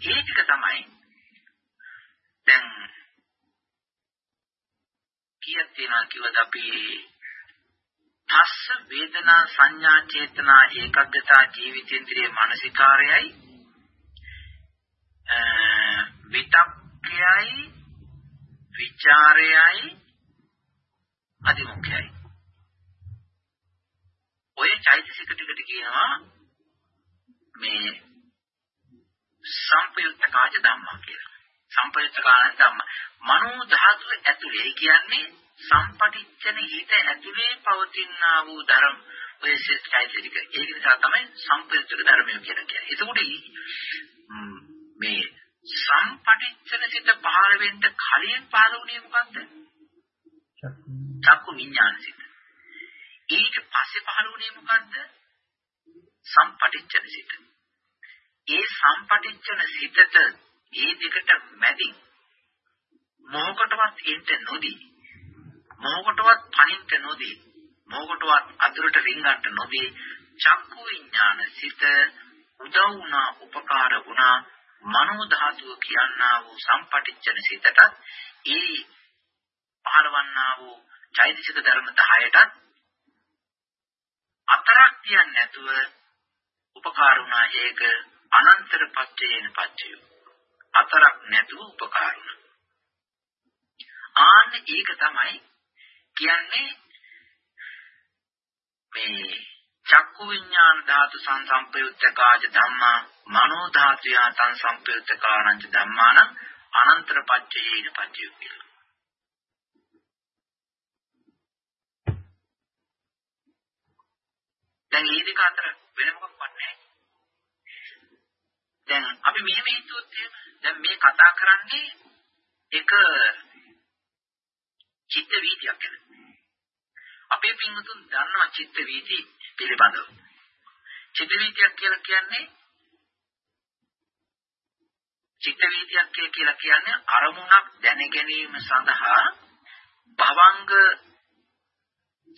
ඒ ටික තමයි. දැන් කීයක් තියෙනවා කිව්වද අපි? පස්ස වේදනා සංඥා චේතනා ඒකග්ගතා ජීවිතේන්ද්‍රිය මානසිකාරයයි විතක්කයයි විචාරයයි අධිමුඛයයි. ඔය චෛතසික ටිකට කියනවා මේ සම්පයුක්ත කාජ ධම්මා කියලා. සම්පයුක්ත කාණ ධම්ම. මනෝ ධාතුව ඇතුලේ කියන්නේ සම්පටිච්ඡන හිත ඇතුලේ පවතිනා වූ ධර්ම ඔය සිත්යිතික ඒක නිසා තමයි සම්පයුක්ත ධර්මය කියලා කියන්නේ. එතකොට මේ සම්පටිච්ඡන සිත පහළ වෙන්න කලින් පහළ වුණේ මොකද්ද? චක්කු විඥාන සිත. ඊට පස්සේ පහළ වුණේ මොකද්ද? සම්පටිච්ඡන සිත. ඒ සම්පටිච්ඡන සිතට ඒ දෙකට මැදි. මොහොකටවත් එන්න නොදී. මොහොකටවත් පනින්න නොදී. මොහොකටවත් අතුරට රිංගන්න නොදී චක්කු විඥාන සිත උදව් වුණා උපකාර වුණා මනෝ ධාතුව කියනා වූ සම්පටිච්ඡන සිතටත් ඒ පහළවන්නා වූ චෛතසික ධර්ම 10ටත් අතරක් කියන්නේ නැතුව උපකාර වුණා. ඒක අනන්තර පත්‍යයෙන් පත්‍යය. අතරක් නැතුව උපකාර වුණා. ආන්න ඒක තමයි කියන්නේ මේ චක්කු විඥාන ධාතු සංසම්පයුත්තකාජ ධම්මා මනෝ ධාතු යතං සංපයුත්තකාරංච ධම්මාන අනන්තර පච්චයේන පච්චය කියලා. දැන් මේ දෙක අතර වෙන මොකක්වත් නැහැ. දැන් අපි මෙහෙම හිතුවොත් දැන් මේ කතා කරන්නේ එක චිත්ත වීතියක් ගැන. අපේ පින්වතුන් දන්නවා චිත්ත වීති පිළිබඳව. චිත්ත වීතියක් කියලා කියන්නේ චිත්ත වීතියක් කියලා කියන්නේ අරමුණක් දැන ගැනීම සඳහා භවංග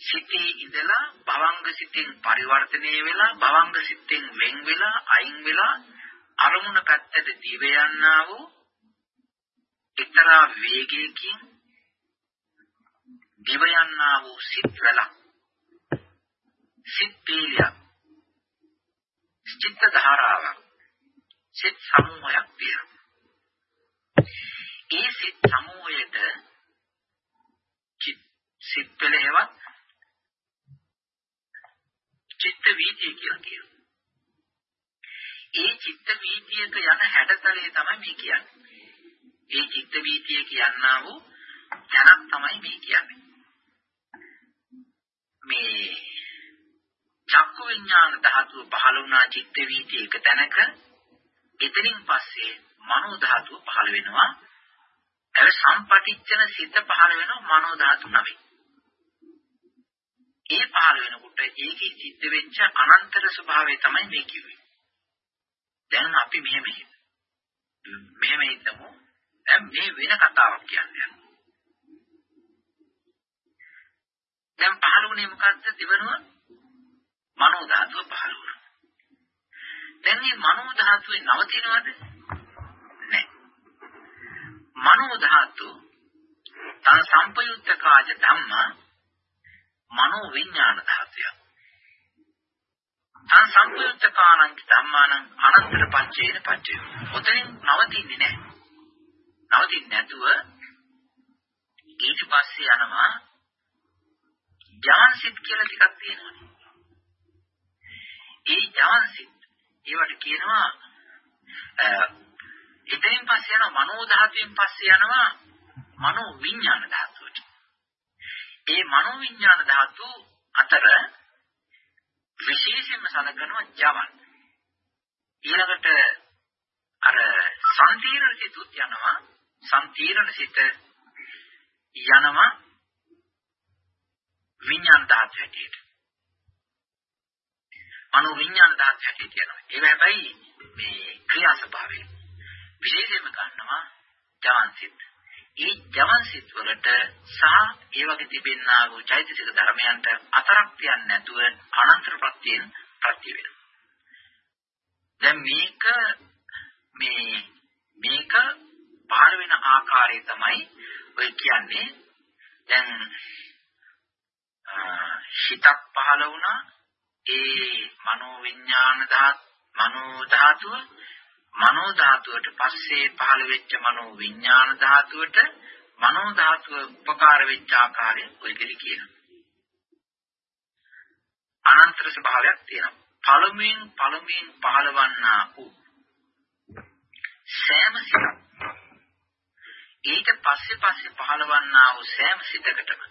සිතේ ඉඳලා භවංග සිතෙන් පරිවර්තනය වෙලා භවංග සිතෙන් වෙන් වෙලා අයින් වෙලා අරමුණ පැත්තට දිව යන්නා වූ එක්තරා වේගයකින් දිව යන්නා වූ සිත් වල. සිත් පීලිය චිත්ත ධාරාවක්. සිත් සමූහයක් තියෙනවා ඒ සිත් සමූහයට සිත් පෙළහෙවත් චිත්ත වීතිය කියලා කියනවා. ඒ චිත්ත වීතියක යන හැඩතලය තමයි මේ කියන්නේ. ඒ චිත්ත වීතිය කියනා වූ දැනක් තමයි මේ කියන්නේ. මේ චක්කු විඥාන ධාතුව පහළ වුණා චිත්ත වීතිය එක තැනක එතනින් පස්සේ මනෝ ධාතුව පහළ වෙනවා. ඒ සම්පටිච්ඡන සිත පහළ වෙනවා මනෝ ධාතු නමින්. ඒ පහළ වෙනකොට ඒකේ සිද්ධ වෙච්ච අනන්තර ස්වභාවය තමයි මේ කිව්වේ. දැන් අපි මෙහෙම මෙහෙම හිතමු. දැන් මේ වෙන කතාවක් කියන්නේ. දැන් පහළ වුණේ මොකද්ද? දිවනුව මනෝ ධාතුව පහළ වුණා. දැන් මේ මනෝ ධාතුවේ නවතිනවද? නැහැ. මනෝ ධාතු තන සම්පයුක්ත කාජ ධම්මා මනෝ විඥාන ධාතුය. තන් සම්පූර්ණ කාණං ධම්මානං අනන්තර පංචේන පංචය. උතරින් නවතින්නේ නැහැ. නවතින්නේ නැතුව ඊට පස්සේ යනවා ඥානසිත කියලා ටිකක් තියෙනවා. ඒ ඥානසිත ඒවට කියනවා එතනින් පස්සේ යනවා මනෝ ධාතුවෙන් පස්සේ යනවා මනෝ විඥාන ධාතුවට. ඒ මනෝවිඤ්ඤාණ ධාතු අතර විශේෂයෙන්ම සලකනවා ජවන්. ඊළඟට අර සම්තීර්ණ සිතුත් යනවා සම්තීර්ණ සිත යනවා විඥාන ධාතු හැටියට. මනෝ විඥාන ධාතු හැටියට යනවා. ඒක හැබැයි මේ ක්‍රියා ස්වභාවය විශේෂයෙන්ම ගන්නවා ජවන් සිත්. ඒ ජවන් සිත් වලට සහ ඒ වගේ තිබෙනා වූ චෛතසික ධර්මයන්ට අතරක් තියන්නේ නැතුව අනන්තර ප්‍රත්‍යයෙන් ප්‍රත්‍ය වෙනවා. දැන් මේක මේ මේක පහළ වෙන ආකාරය තමයි ඔය කියන්නේ දැන් හිතක් පහළ වුණා ඒ මනෝ විඥාන ධාතු මනෝ ධාතුව මනෝ ධාතුවට පස්සේ පහළ වෙච්ච මනෝ විඥාන ධාතුවට මනෝ ධාතුව උපකාර වෙච්ච ආකාරය ඔයකෙදි කියනවා. අනන්තර ස්වභාවයක් තියෙනවා. පළමුවෙන් පළමුවෙන් පහළවන්නා වූ සෑම සිතක් ඊට පස්සේ පස්සේ පහළවන්නා වූ සෑම සිතකටම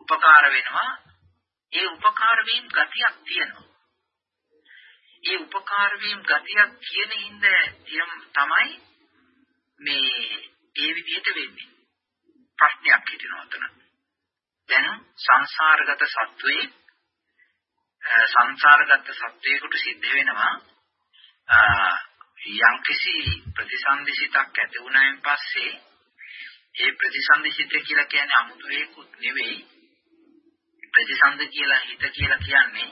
උපකාර වෙනවා ඒ උපකාර වීම ගතියක් තියෙනවා ඒ උපකාර වීම ගතියක් කියන හින්දා තමයි මේ ඒ විදිහට වෙන්නේ. ප්‍රශ්නයක් හිතෙනවා උතන. දැන් සංසාරගත සත්වයේ සංසාරගත සත්වයකට සිද්ධ වෙනවා යම්කිසි ප්‍රතිසන්දිසිතක් ඇති වුණායින් පස්සේ ඒ ප්‍රතිසන්දිසිත කියලා කියන්නේ 아무තු ඒකුත් නෙවෙයි ප්‍රතිසන්ද කියලා හිත කියලා කියන්නේ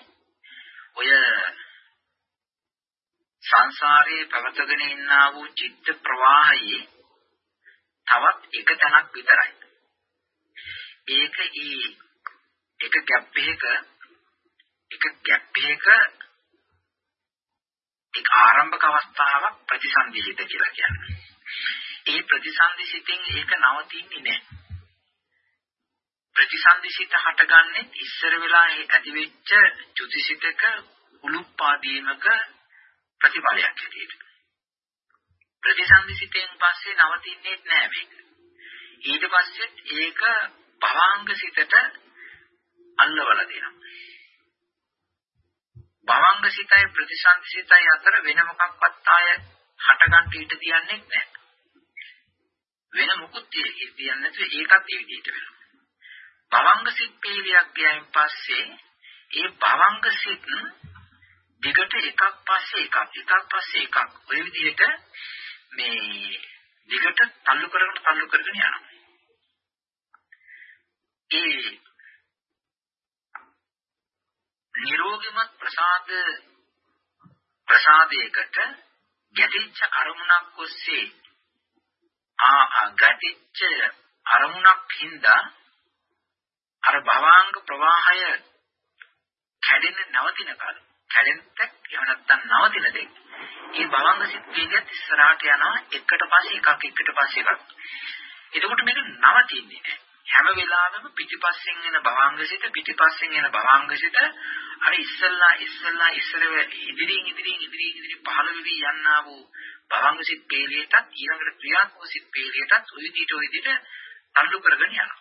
ඔය සංසාරයේ පැවතගෙන ඉන්නා වූ චිත්ත ප්‍රවාහයේ තවත් එක තැනක් විතරයි. ඒක ඊ ගැප් එකක එක ගැප් එකක ඒක ආරම්භක අවස්ථාවක් ප්‍රතිසන්දිහිත කියලා කියන්නේ. ඒ ප්‍රතිසන්දිසිතෙන් ඒක නවතින්නේ නැහැ. ප්‍රතිසන්දිසිත හටගන්නේ ඉස්සර වෙලා ඇතිවෙච්ච චුතිසිතක උලුප්පාදීමක ප්‍රතිඵලයක් හැටියට. ප්‍රතිසන්දිසිතෙන් පස්සේ නවතින්නේ නැහැ මේක. ඊට පස්සේ ඒක භවාංග සිතට අල්ලවලා දෙනවා. භවංග සිතයි ප්‍රතිසන්දි සිතයි අතර වෙන මොකක්වත් ආය හටගන්න ඊට තියන්නේ නැහැ. වෙන මොකුත් තියන්නේ නැතුව ඒකත් ඒ විදිහට වෙනවා. භවංග සිත් පීලියක් ගියයින් පස්සේ ඒ භවංග සිත් දිගට එකක් පස්සේ එකක් එකක් පස්සේ එකක් ඔය විදිහට මේ දිගට තල්ලු කරගෙන තල්ලු කරගෙන යනවා. ඒ නිරෝගිමත් ප්‍රසාද ප්‍රසාදයකට ගැටිච්ච අරමුණක් ඔස්සේ ආ ගැටිච්ච අරමුණක් හින්දා අර භවාංග ප්‍රවාහය කැඩෙන නවතින කාලෙ කැඩෙන්නත් එහෙම නැත්නම් නවතින දෙයක්. මේ භවංග සිත්තියත් ඉස්සරහට යනවා එකට පස්සේ එකක් එකට පස්සේ එකක්. එතකොට මේක නවතින්නේ නැහැ. හැම වෙලාවෙම පිටිපස්සෙන් එන භවංගසිත පිටිපස්සෙන් එන භවංගසිත අර ඉස්සල්ලා ඉස්සල්ලා ඉස්සර ඉදිරියෙන් ඉදිරියෙන් ඉදිරියෙන් ඉදිරිය පහළ වෙවි යන්නා වූ භවංගසිත පේලියටත් ඊළඟට ක්‍රියාත්මක සිත් පේලියටත් ඔය විදිහට ඔය විදිහට තල්ලු කරගෙන යනවා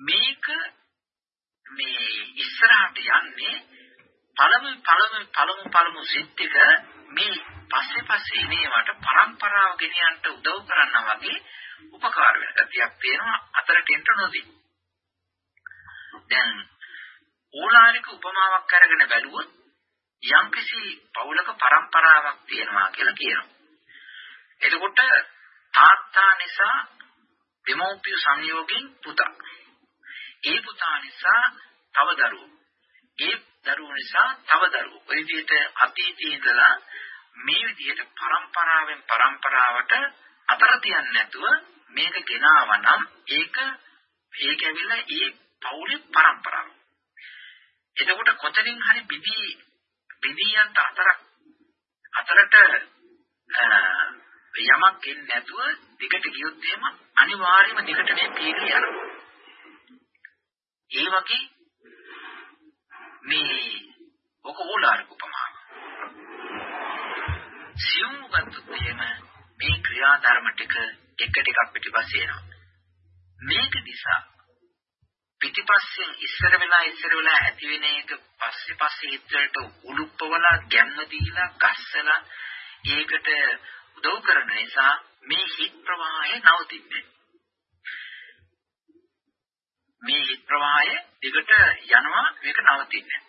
මේක මේ ඉස්සරහට යන්නේ පළමු පළමු පළමු පළමු සිත් එක මේ පස්සේ පස්සේ ඉනේවට પરම්පරාව ගෙනියන්න උදව් කරනවා වගේ උපකාර වෙන ගතියක් පේනවා අතරට එන්න නොදී. දැන් ඕලාරික උපමාවක් අරගෙන බැලුවොත් යම්කිසි පවුලක પરම්පරාවක් තියෙනවා කියලා කියනවා. එතකොට තාත්තා නිසා දෙමව්පිය සංයෝගයෙන් පුතා. ඒ පුතා නිසා තව දරුවෝ ඒ දරුවෝ නිසා තව දරුවෝ. ඔය විදිහට අතීතයේ ඉඳලා මේ විදිහට પરම්පරාවෙන් પરම්පරාවට අතර තියන්නේ නැතුව මේක ගෙනාවනම් ඒක ඒක ඇවිල්ලා ඒ පෞලික પરම්පරාව. එතකොට කොතනින් හරි බිදී බිදීයන්ට අතරක් අතරට යමක් එන්නේ නැතුව දිගට ගියොත් එහෙම අනිවාර්යයෙන්ම දිගට මේ පීඩිය යනවා. ඒ වගේ මේ ඔක ඕලාරික උපමාව. සියුම් ගත්තොත් එහෙම මේ ක්‍රියාධර්ම ටික එක ටිකක් පිටිපස්සේ එනවා. මේක නිසා පිටිපස්සෙන් ඉස්සර වෙලා ඉස්සර වෙලා ඇති වෙන එක පස්සේ පස්සේ හිතට උලුප්පවලා ගැම්ම දීලා ගස්සලා ඒකට උදව් කරන නිසා මේ හිත් ප්‍රවාහය නවතින්නේ. මේ හිත් ප්‍රවාහය දිගට යනවා මේක නවතින්නේ.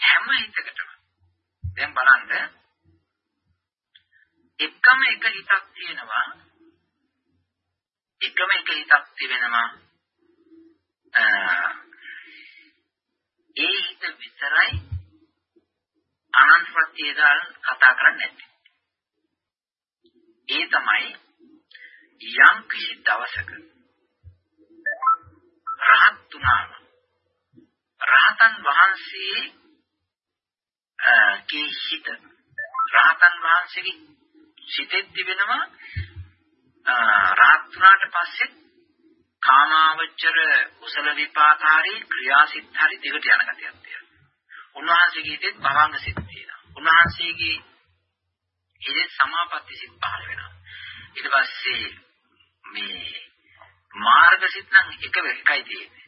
හැම හිතකටම. දැන් බලන්න. එකම එක හිතක් තියෙනවා. එකම එක හිතක් තිබෙනවා. ඒ හිත විතරයි අනන්ත ප්‍රත්‍යය දාන කතා කරන්නේ ඒ තමයි යම් කිසි දවසක රහත් තුනාම රහතන් වහන්සේ කී හිත රහතන් වහන්සේගේ සිතෙත් තිබෙනවා රාත් වුණාට පස්සේ කාමාවචර කුසල විපාකාරී ක්‍රියාසිත හරි දිගට යන ගතියක් තියෙනවා. උන්වහන්සේගේ හිතෙත් භවංග සිත් තියෙනවා. උන්වහන්සේගේ හිතේ සමාපatti සිත් පහළ වෙනවා. ඊට පස්සේ මේ මාර්ග සිත් නම් එක එකයි තියෙන්නේ.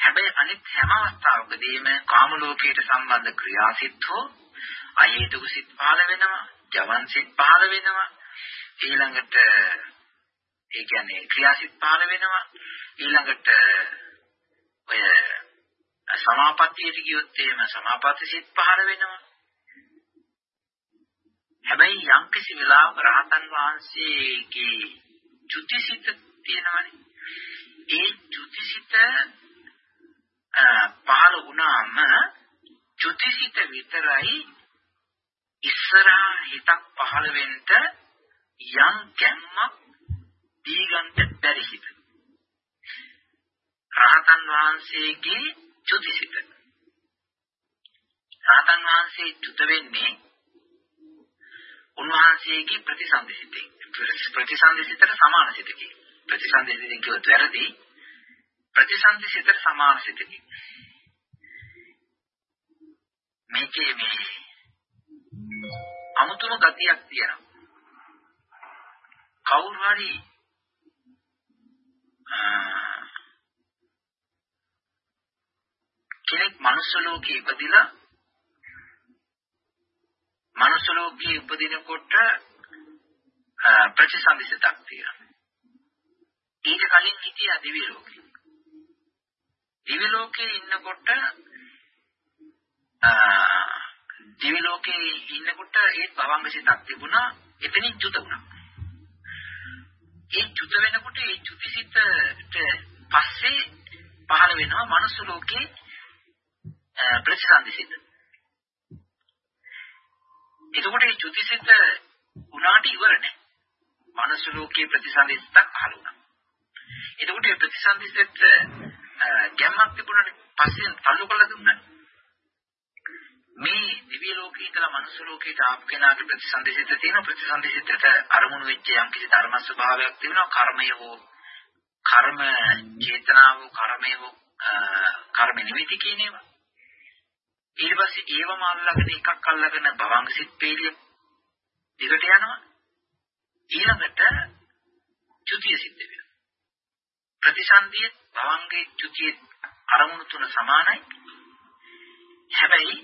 හැබැයි අනිත් හැම අවස්ථාවකදීම කාම ලෝකයට සම්බන්ධ ක්‍රියාසිත හෝ අයේතුක සිත් පහළ වෙනවා. ජවන් සිත් පහළ වෙනවා ඊළඟට ඒ කියන්නේ ක්‍රියාසිත පහළ වෙනවා ඊළඟට ඔය සමාපත්තියට ගියොත් එහෙම සමාපatti සිත් පහළ වෙනවා හැබැයි යම් කිසි වෙලාවක රහතන් වහන්සේගේ චුතිසිත තියෙනවනේ ඒ චුතිසිත පහළ වුණාම චුතිසිත විතරයි ඉස්සරහා හිතක් පහළ වෙන්න යම් ගැම්මක් දීගන්ට බැරි හිත. රහතන් වහන්සේගේ චුතිසිත. රහතන් වහන්සේ චුත වෙන්නේ උන්වහන්සේගේ ප්‍රතිසන්දිසිතෙන්. ප්‍රතිසන්දිසිතට සමාන සිතකින්. ප්‍රතිසන්දිසිතෙන් කියොත් වැරදි. ප්‍රතිසන්දිසිතට සමාන සිතකින්. මේකේ මේ අමුතුම ගතියක් තියෙනවා. කවුරු හරි කෙනෙක් මනුස්ස ලෝකේ ඉපදිලා මනුස්ස ලෝකේ ඉපදිනකොට ප්‍රතිසන්දිසිතක් තියෙනවා. ඊට කලින් හිටියා දිව්‍ය ලෝකේ. දිව්‍ය ලෝකේ ඉන්නකොට දිව්‍ය ලෝකේ ඉන්නකොට ඒ භවංග සිතක් තිබුණා එතනින් චුත වුණා. ඒ චුත වෙනකොට ඒ චුතිසිතට පස්සේ පහළ වෙනවා මනුස්ස ලෝකේ ප්‍රතිසන්දිසිත. එතකොට මේ චුතිසිත උනාට ඉවර නැහැ. මනුස්ස ලෝකේ ප්‍රතිසන්දිසිතක් පහළ වුණා. එතකොට මේ ප්‍රතිසන්දිසිත ගැම්මක් තිබුණානේ පස්සේ තල්ලු කළා දුන්නා. මේ දිව්‍ය ලෝකේ ඉඳලා මනුස්ස ලෝකයට ආපු කෙනාගේ ප්‍රතිසන්දේශිත තියෙන ප්‍රතිසන්දේශිතට අරමුණු වෙච්ච යම් කිසි ධර්ම ස්වභාවයක් තියෙනවා කර්මය හෝ කර්ම චේතනාව කර්මය හෝ කර්ම නිමිති කියන ඒවා. ඊට පස්සේ ඒවම අල්ලගෙන එකක් අල්ලගෙන භවංග සිත් පීලිය දිගට යනවා. ඊළඟට චුතිය සිද්ධ වෙනවා. ප්‍රතිසන්දියේ භවංගේ චුතියේ අරමුණු තුන සමානයි හැබැයි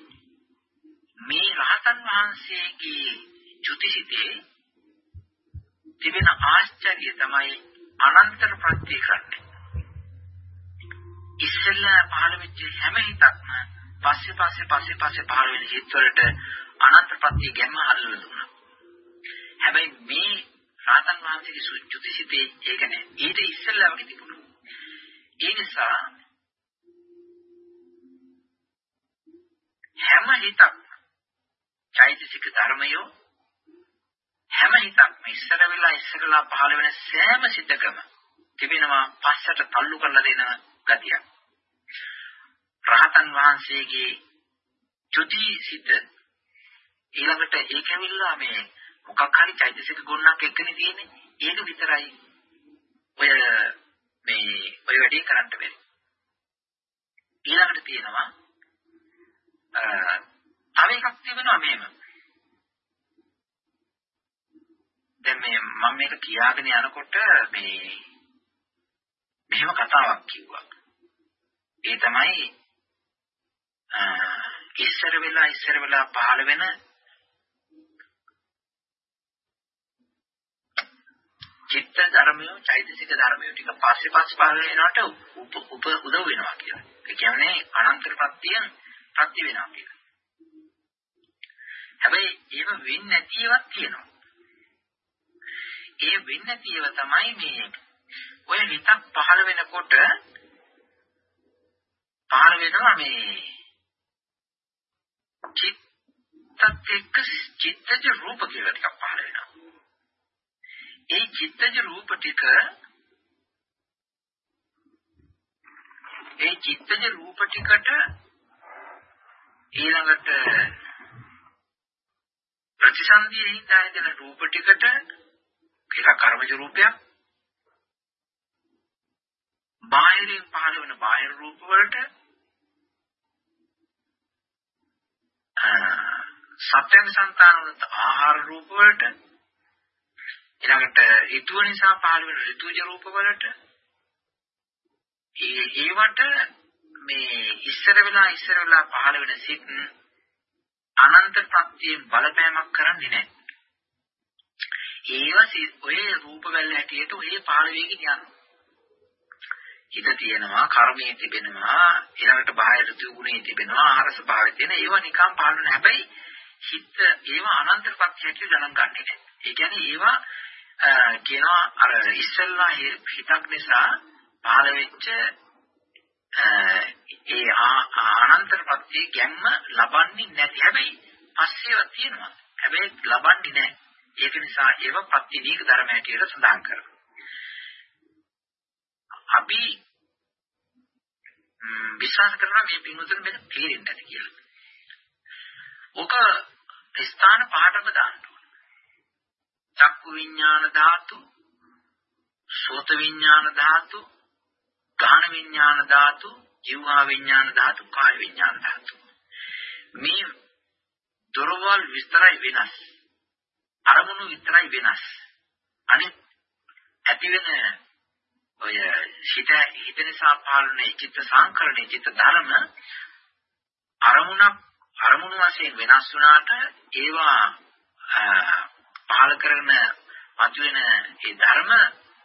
මේ රහතන් වහන්සේගේ චුතිසිතේ තිබෙන ආශ්චර්ය තමයි අනන්තර ප්‍රත්‍යක්ෂන්නේ. ඉස්සෙල්ලා පහළ වෙච්ච හැම හිතක්ම පස්සේ පස්සේ පස්සේ පස්සේ පහළ වෙන හිතවලට අනන්ත ප්‍රත්‍ය ගැම්ම හදලා දුන්නා. හැබැයි මේ රහතන් වහන්සේගේ චුතිසිතේ ඒක නෑ. ඊට ඉස්සෙල්ලා වගේ තිබුණා. ඒ නිසා හැම හිතක් චෛතසික ධර්මයෝ හැම හිතක්ම ඉස්සර වෙලා ඉස්සරලා පහළ වෙන සෑම සිතකම තිබෙනවා පස්සට තල්ලු කරලා දෙන ගතියක්. රහතන් වහන්සේගේ චුති සිත ඊළඟට ඒකෙවිල්ලා මේ මොකක් හරි චෛතසික ගුණයක් එක්කනේ තියෙන්නේ. ඒක විතරයි ඔය මේ ඔය වැඩේ කරන්න බැරි. ඊළඟට තියෙනවා තව එකක් තිබෙනවා මේව. දැන් මේ මම මේක කියාගෙන යනකොට මේ මෙහෙම කතාවක් කිව්වා. ඒ තමයි ඉස්සර වෙලා ඉස්සර වෙලා පහළ වෙන චිත්ත ධර්මයෝ චෛතසික ධර්මයෝ ටික පස්සේ පස්සේ පහළ වෙනවට උප උදව් වෙනවා කියලා. ඒ කියන්නේ අනන්තර ප්‍රත්‍යයෙන් ප්‍රත්‍ය වෙනවා කියලා. හැබැයි ඒව වෙන්නේ නැති ඒවාක් තියෙනවා. ඒ වෙන්නේ නැති ඒවා තමයි මේ ඔය හිතක් පහළ වෙනකොට පහළ වෙනවා මේ චිත්තත් එක්ක චිත්තජ රූප කියලා ටිකක් පහළ වෙනවා. ඒ චිත්තජ රූප ටික ඒ චිත්තජ රූප ටිකට ඊළඟට ප්‍රතිසන්දියේ හිතාගෙන රූප ටිකට ඒක කර්මජ රූපයක්. බාහිරින් පහළ වෙන බාහිර රූප වලට සත්‍යං සංතාන වලට ආහාර රූප වලට ඊළඟට ඍතුව නිසා පහළ වෙන ඍතුජ රූප වලට ඒ ඒවට මේ ඉස්සර වෙලා ඉස්සර වෙලා පහළ වෙන සිත් අනන්ත ප්‍රත්‍යයෙන් බලපෑමක් කරන්නේ නැහැ. ඒව ඔය රූප වැල්ල හැටියට ඔය පහළ වෙගෙන යනවා. හිත තියෙනවා, කර්මයේ තිබෙනවා, ඊළඟට බාහිර තුගුණේ තිබෙනවා, ආහාර ස්වභාවය තියෙන ඒවා නිකම් පහළ වෙන හැබැයි හිත ඒවා අනන්ත ප්‍රත්‍යයට ගණන් ගන්නේ නැහැ. ඒ කියන්නේ ඒවා කියනවා අර ඉස්සල්ලා හිතක් නිසා පහළ වෙච්ච ඒ අනන්තර ප්‍රත්‍ය ගැම්ම ලබන්නේ නැති හැබැයි පස්සේව තියෙනවා හැබැයි ලබන්නේ නැහැ ඒක නිසා ඒව ප්‍රතිදීක ධර්මය කියලා සඳහන් කරනවා අපි විශ්වාස කරනවා මේ පින්වතුන් මේක තේරෙන්නේ නැති කියලා. ඔක ස්ථාන පාඩම දාන්න ඕනේ. චක්කු විඥාන ධාතු, සෝත විඥාන ධාතු, ගාන විඥාන ධාතු, ජීවහා විඥාන ධාතු, කාය විඥාන ධාතු. මේ දොරවල් විස්තරයි වෙනස්. අරමුණු විතරයි වෙනස්. අනිත් ඇති වෙන ඔය හිත හිත නිසා පාලනේ චිත්ත සංකරණේ චිත්ත ධර්ම අරමුණක් අරමුණු වශයෙන් වෙනස් වුණාට ඒවා පහල කරන මතුවෙන ඒ ධර්ම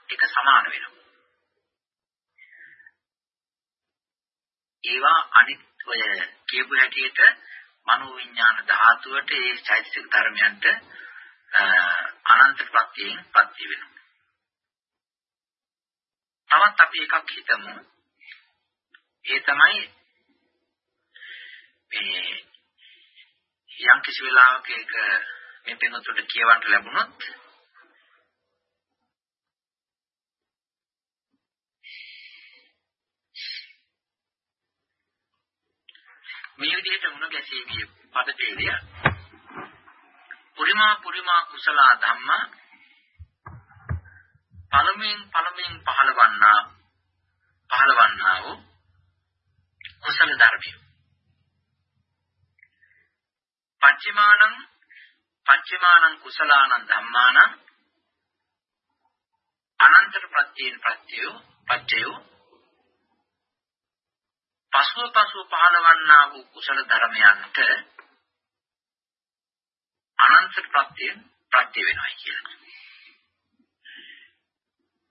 එක සමාන වෙනවා. ඒවා අනිත් ඔය කියපු හැටියට මනෝ විඥාන ධාතුවට ඒ චෛතසික ධර්මයන්ට අනන්ත ප්‍රත්‍යයෙන් පත්‍ය වෙනවා. තවත් අපි එකක් හිතමු. ඒ තමයි මේ යම් කිසි වෙලාවක එක මේ පෙනුතුට කියවන්න ලැබුණොත් මේ විදිහට මුණ ගැසීමේ පදපේලිය පුරිමා පුරිමා කුසල ධම්ම පළමුවෙන් පළමුවෙන් පහළවන්නා පහළවන්නා වූ කුසල ධර්මය. පච්චිමානං පච්චිමානං කුසලානං ධම්මානං අනන්තර ප්‍රත්‍යයෙන් ප්‍රත්‍යය පච්චයෝ පසුව පසුව පහළවන්නා වූ කුසල ධර්මයන්ට අනන්ත ප්‍රත්‍යයෙන් ප්‍රත්‍ය වෙනවා කියලා.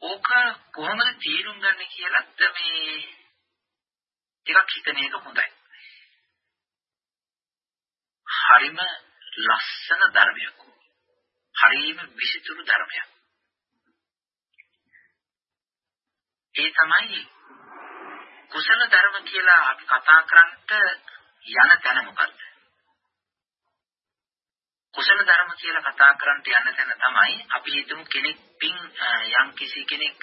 ඕක කොහොමද තීරුම් ගන්න කියලාත් මේ ටිකක් හිතන එක හොඳයි. හරිම ලස්සන ධර්මයක්. හරිම විසිතුරු ධර්මයක්. ඒ තමයි කුසල ධර්ම කියලා අපි කතා කරන්නට යන තැන මොකද්ද? කුසල ධර්ම කියලා කතා කරන්නට යන තැන තමයි අපි හිතමු කෙනෙක් පින් යම් කිසි කෙනෙක්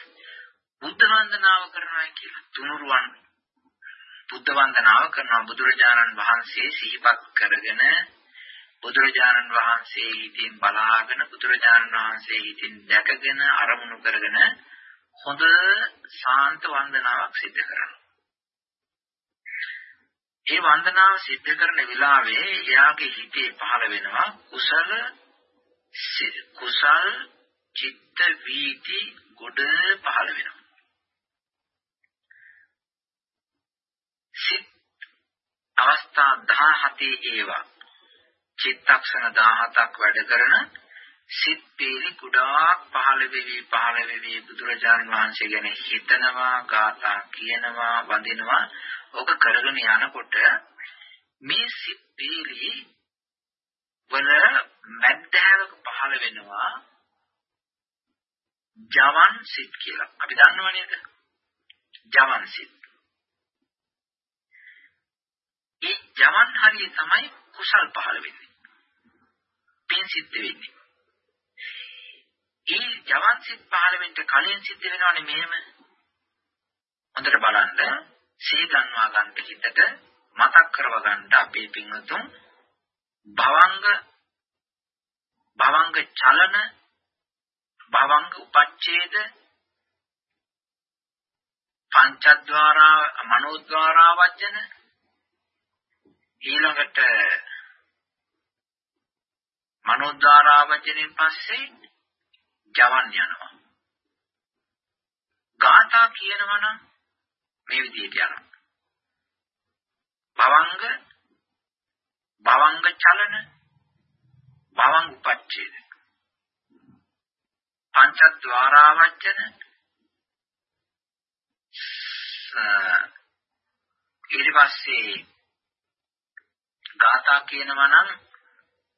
බුද්ධ වන්දනාව කරනවා කියලා. තුනුරුවන් බුද්ධ වන්දනාව කරනවා බුදුරජාණන් වහන්සේ සිහිපත් කරගෙන බුදුරජාණන් වහන්සේ හිතින් බලාගෙන බුදුරජාණන් වහන්සේ හිතින් දැකගෙන අරමුණු කරගෙන හොඳ ශාන්ත වන්දනාවක් සිදු කරනවා. ඒ වන්දනාව සිද්ධ කරන වෙලාවේ එයාගේ හිතේ පහළ වෙනවා කුසල කුසල් චිත්ත වීති ගොඩ පහළ වෙනවා. සිත් අවස්ථා 17 ඒවා චිත්තක්ෂණ 17ක් වැඩ කරන සිත් පීලි කුඩාක් පහළ වෙවි පහළ වෙවි බුදුරජාණන් වහන්සේ ගැන හිතනවා ගාථා කියනවා වඳිනවා ඔක කරගෙන යනකොට මේ සිත් පීලි වල මැද්දාවක පහළ වෙනවා ජවන් සිත් කියලා. අපි දන්නව නේද? ජවන් සිත්. ඒ ජවන් හරිය තමයි කුසල් පහළ වෙන්නේ. පින් සිද්ධ වෙන්නේ. ඒ ජවන් සිත් පහළ වෙන්න කලින් සිද්ධ වෙනවනේ මෙහෙම. හොඳට බලන්න සීගන්වා ගන්න හිතට මතක් කරව ගන්න අපේ පින්වතුන් භවංග භවංග චලන භවංග උපච්ඡේද පංචද්වාරා මනෝද්වාරා වජන ඊළඟට මනෝද්වාරා වජනෙන් පස්සේ ජවන් යනවා ගාථා කියනවා නම් මේ විදිහට යනවා. භවංග භවංග චලන භවංග උපච්ඡේද පංචද්වාරාවචන ඊට පස්සේ ගාථා කියනවා නම්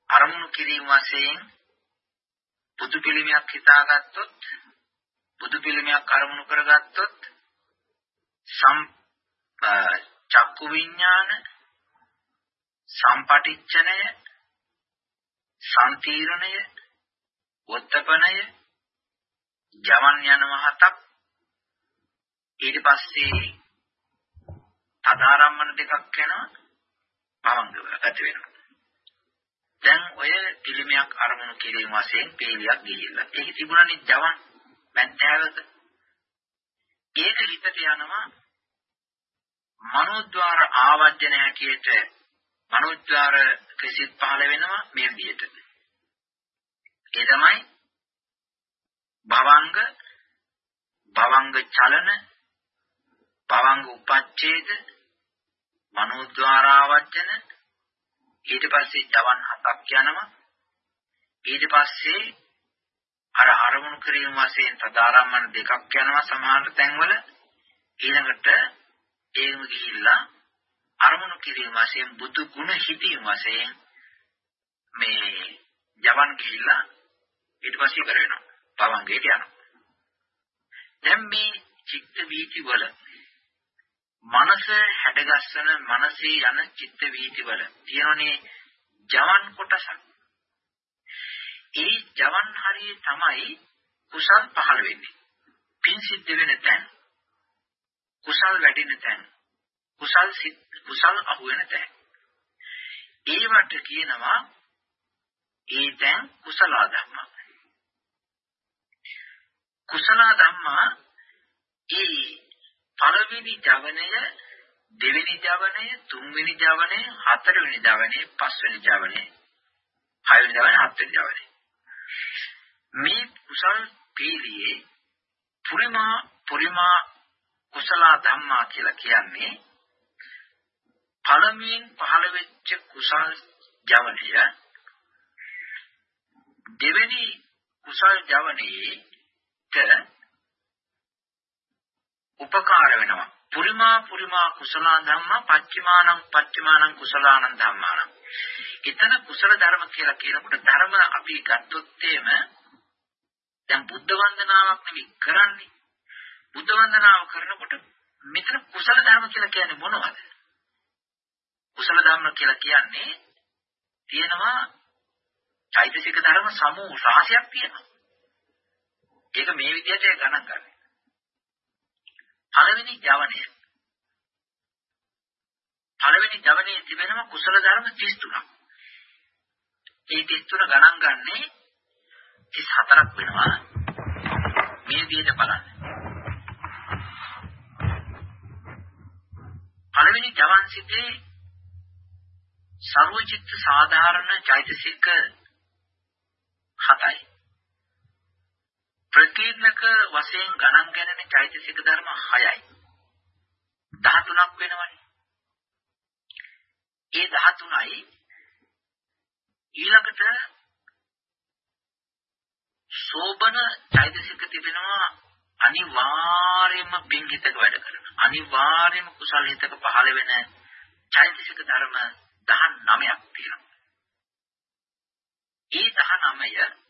අරමුණු කිරීම වශයෙන් බුදු පිළිමයක් හිතාගත්තොත් බුදු පිළිමයක් අරමුණු කරගත්තොත් සම් චක්කු විඥාන සම්පටිච්ඡනය සම්තීරණය උත්තපනය ජවන් යන මහතක් ඊට පස්සේ සාධාරම්මන දෙකක් වෙනවා භවංග ගත වෙනවා. දැන් ඔය පිළිමයක් අරමුණු කිරීම වශයෙන් පේලියක් ගිහිල්ලා. ඒක තිබුණනේ ජවන් මැත්තෑවක. ඒක හිතට යනවා මනෝද්වාර ආවර්ජන හැටියට මනෝද්වාර කිසිත් පහළ වෙනවා මේ විදිහට. ඒ තමයි භවංග භවංග චලන භවංග උපච්ඡේද මනෝද්වාරාවචන ඊට පස්සේ ජවන් හතක් යනවා. ඊට පස්සේ අර අරමුණු කිරීම වශයෙන් සදාරම්මන දෙකක් යනවා සමහර තැන්වල. ඊළඟට ඒකම ගිහිල්ලා අරමුණු කිරීම වශයෙන් බුදු ගුණ හිතීම වශයෙන් මේ ජවන් ගිහිල්ලා ඊට පස්සේ ඉවර වෙනවා. පවංගේට යනවා. දැන් මේ චිත්ත වීති වල මනස හැඩගස්සන මනසේ යන චිත්ත වීති වල තියෙනනේ ජවන් කොටසක්. ඒ ජවන් හරිය තමයි කුසල් පහළ වෙන්නේ. පින් සිද්ධ වෙන තැන. කුසල් වැඩෙන තැන. කුසල් සිත් කුසල් අහු වෙන තැන. ඒවට කියනවා ඒ තැන් කුසල ධම්ම. කුසල ධම්මා ඒ පළවෙනි ජවනය දෙවෙනි ජවනය තුන්වෙනි ජවනය හතරවෙනි ජවනය පස්වෙනි ජවනය හයවෙනි ජවනය හත්වෙනි ජවනය මේ කුසල් පීලියේ පුරිමා පුරිමා කුසල ධම්මා කියලා කියන්නේ පළමුවෙන් පහළ වෙච්ච කුසල් ජවනය දෙවෙනි කුසල් ජවනයේට උපකාර වෙනවා. පුරිමා පුරිමා කුසල ධම්ම පච්චිමානං පච්චිමානං කුසලානං ධම්මානං. එතන කුසල ධර්ම කියලා කියනකොට ධර්ම අපි ගත්තොත් එම දැන් බුද්ධ වන්දනාවක් නෙවෙයි කරන්නේ. බුද්ධ වන්දනාව කරනකොට මෙතන කුසල ධර්ම කියලා කියන්නේ මොනවද? කුසල ධර්ම කියලා කියන්නේ තියෙනවා චෛතසික ධර්ම සමූහ රාශියක් තියෙනවා. ඒක මේ විදිහට ගණන් ගන්න. පළවෙනි ජවනය. පළවෙනි ජවනයේ තිබෙනවා කුසල ධර්ම 33ක්. ඒ 33 ගණන් ගන්නේ 34ක් වෙනවා. මේ විදිහට බලන්න. පළවෙනි ජවන් සිතේ සර්වචිත්ත සාධාරණ චෛතසික 7යි. ප්‍රකීර්ණක වශයෙන් ගණන් ගණන චෛතසික ධර්ම 6යි. 13ක් වෙනවනේ. ඒ 13යි ඊළඟට සෝබන චෛතසික තිබෙනවා අනිවාර්යයෙන්ම පින් හිතක වැඩ කරන. අනිවාර්යයෙන්ම කුසල හිතක පහළ වෙන චෛතසික ධර්ම 19ක් තියෙනවා. ඒ 19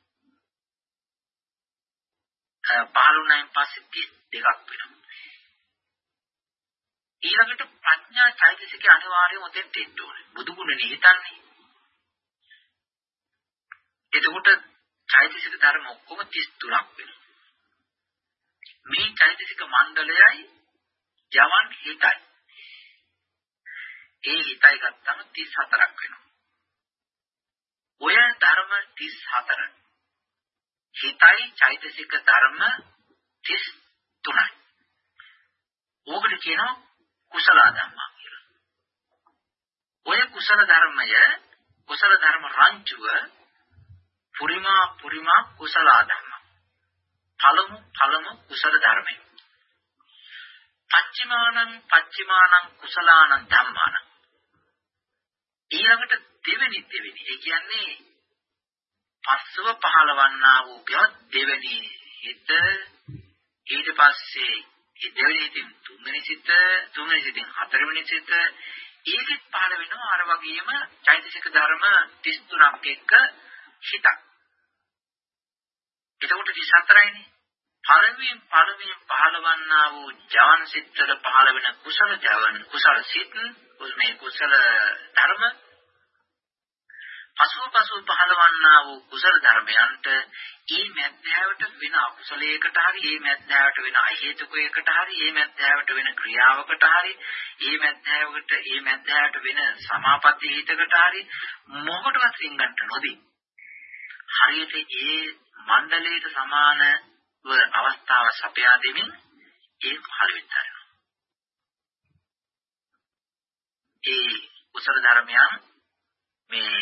15න් පස්සේ දෙකක් වෙනවා. ඊළඟට ප්‍රඥා චෛතසිකේ අනිවාර්යයෙන්ම උදෙන්ට එන්න ඕනේ. බුදු ගුණනේ හිතන්නේ. එතකොට චෛතසික ධර්ම ඔක්කොම 33ක් වෙනවා. මේ චෛතසික මණ්ඩලයයි යවන් හිතයි. ඒ හිතයි ගත්තම 34ක් වෙනවා. ඔය ධර්ම 34 හිතයි චෛතසික ධර්ම 33යි. ඕකට කියනවා කුසල ධර්ම කියලා. ඔය කුසල ධර්මය කුසල ධර්ම රංචුව පුරිමා පුරිමා කුසල ධර්ම. පළමු පළමු කුසල ධර්මය. පච්චිමානං පච්චිමානං කුසලානං ධම්මානං. ඊළඟට දෙවෙනි දෙවෙනි ඒ කියන්නේ පස්සව පහළවන්නා වූ බ්‍යවත් දෙවෙනි හිත ඊට පස්සේ ඒ දෙවෙනි හිතින් තුන්වෙනි සිත තුන්වෙනි සිතින් හතරවෙනි සිත ඒකෙත් පහළ වෙනවා අර වගේම චෛතසික ධර්ම 33ක් එක්ක හිතක්. එතකොට 34යිනේ පළවෙනියෙන් පළවෙනියෙන් පහළවන්නා වූ ජවන් සිත්වල පහළ වෙන කුසල ජවන් කුසල සිත් මේ කුසල ධර්ම පසුව පසුව පහළවන්නා වූ කුසල ධර්මයන්ට ඒ මැද්දෑවට වෙන අකුසලයකට හරි ඒ මැද්දෑවට වෙන අහේතුකයකට හරි ඒ මැද්දෑවට වෙන ක්‍රියාවකට හරි ඒ මැද්දෑවට ඒ මැද්දෑවට වෙන සමාපatti හිතකට හරි මොකටවත් රින්ගන්ට නොදී. හරියට ඒ මණ්ඩලයට සමානව අවස්ථාව සපයා දෙමින් ඒ පහළ වෙනවා ඒ කුසල ධර්මයන් මේ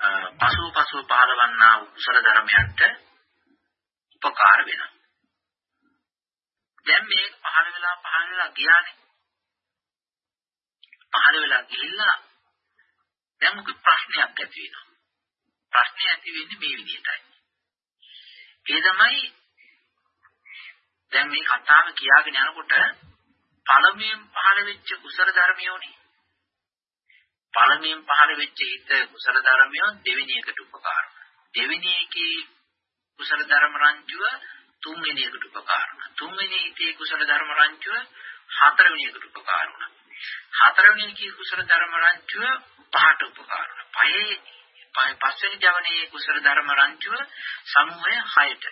පසු පසු පහළවන්නා වූ කුසල ධර්මයන්ට උපකාර වෙනවා. දැන් මේ පහළ වෙලා පහළ වෙලා ගියානේ. පහළ වෙලා ගිහිල්ලා දැන් මොකද ප්‍රශ්නයක් ඇති වෙනවා. ප්‍රශ්නය ඇති වෙන්නේ මේ විදිහටයි. ඒ තමයි දැන් මේ කතාව කියාගෙන යනකොට පළමුවෙන් පහළ වෙච්ච කුසල ධර්මියෝනේ පළමුවෙන් පහළ වෙච්ච හිත කුසල ධර්මයන් දෙවෙනි එකට උපකාර දෙවෙනි එකේ කුසල ධර්ම රංචුව තුන්වෙනි එකට උපකාර තුන්වෙනි හිතේ කුසල ධර්ම රංචුව හතරවෙනි එකට උපකාර හතරවෙනි එකේ කුසල ධර්ම රංචුව පහට උපකාර පහේ පස්වෙනි ජවනයේ කුසල ධර්ම රංචුව සමූහය 6ට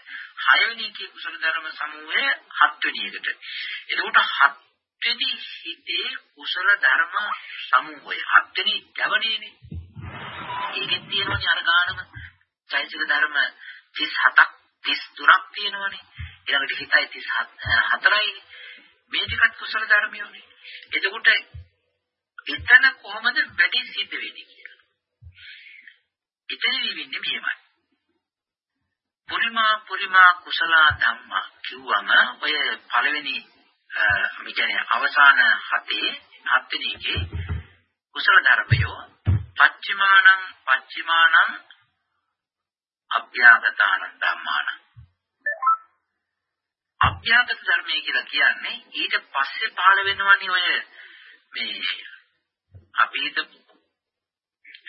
හයවෙනි එකේ කුසල ධර්ම සමූහය හත්වෙනි එකට. එතකොට හත්වෙනි හිතේ කුසල ධර්ම සමූහය හත්වෙනි ජවනේනේ. ඒකෙත් තියෙනවනේ අර ගානම චෛතසික ධර්ම 37ක් 33ක් තියෙනවනේ. ඊළඟට හිතයි 34යි. මේ ටිකත් කුසල ධර්මියෝනේ. එතකොට එතන කොහොමද වැඩි සිද්ධ වෙන්නේ කියලා. එතනදී වෙන්නේ මෙහෙමයි. පුරිමා පුරිමා කුසල ධම්මා කිව්වම ඔය පළවෙනි මේ කියන්නේ අවසාන හතේ හත්වෙනි එකේ කුසල ධර්මයෝ පච්චිමානං පච්චිමානං අභ්‍යාගතානං ධම්මානං. අභ්‍යාගත ධර්මය කියලා කියන්නේ ඊට පස්සේ පහළ වෙනවනේ ඔය මේ අපි හිතපු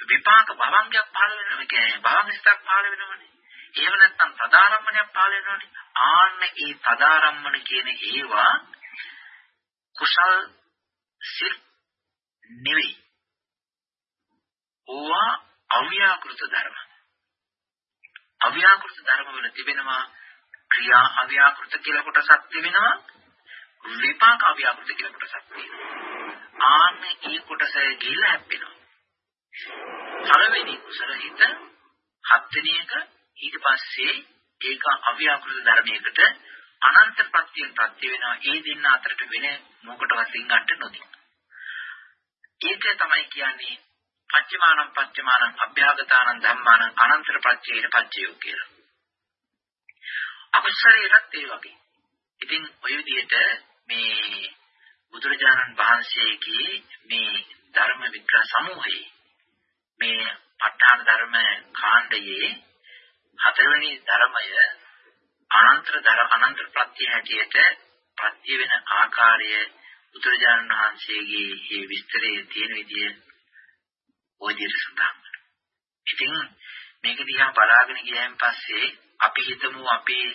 විපාක භවංගයක් පහළ වෙනවා. කියන්නේ භවංගයක් පහළ වෙනවනේ. එහෙම නැත්නම් තදාරම්මණයක් පහළ වෙනවනේ. ආන්න ඒ තදාරම්මණ කියන ඒවා කුසල් සිල් නෙවෙයි. ඕවා අව්‍යාකෘත ධර්ම. අව්‍යාකෘත ධර්ම වල තිබෙනවා ක්‍රියා අව්‍යාකෘත කියලා කොටසක් තිබෙනවා විපාක අව්‍යාකෘත කියලා කොටසක් තියෙනවා. ආන්නේ ඒ කොටස ගිහිල්ලා හැප්පෙනවා. පළවෙනි කුසල හිත හත්වෙනි එක ඊට පස්සේ ඒක අව්‍යාකෘත ධර්මයකට අනන්ත ප්‍රත්‍යයෙන් ප්‍රත්‍ය වෙනවා ඒ දෙන්න අතරට වෙන මොකටවත් සිංහට නොදී. ඒක තමයි කියන්නේ පච්චමානම් පච්චමානම් අභ්‍යාගතානම් ධම්මානම් අනන්තර ප්‍රත්‍යයෙන් පච්චයෝ කියලා. අකුසලයේත් ඒ වගේ. ඉතින් ඔය විදිහට මේ බුදුරජාණන් වහන්සේගේ මේ ධර්ම විග්‍රහ සමූහයේ මේ ප ဋ ාණ ධර්ම කාණ්ඩයේ හතරවෙනි ධර්මය අනන්තර දර අනන්ත ප්‍රත්‍ය හැටියට ප්‍රත්‍ය වෙන ආකාරය බුදුරජාණන් වහන්සේගේ මේ විස්තරයේ තියෙන විදිය ඔයදිර සඳහන් ඉතින් මේක දිහා බලාගෙන ගියන් පස්සේ අපි හිතමු අපේ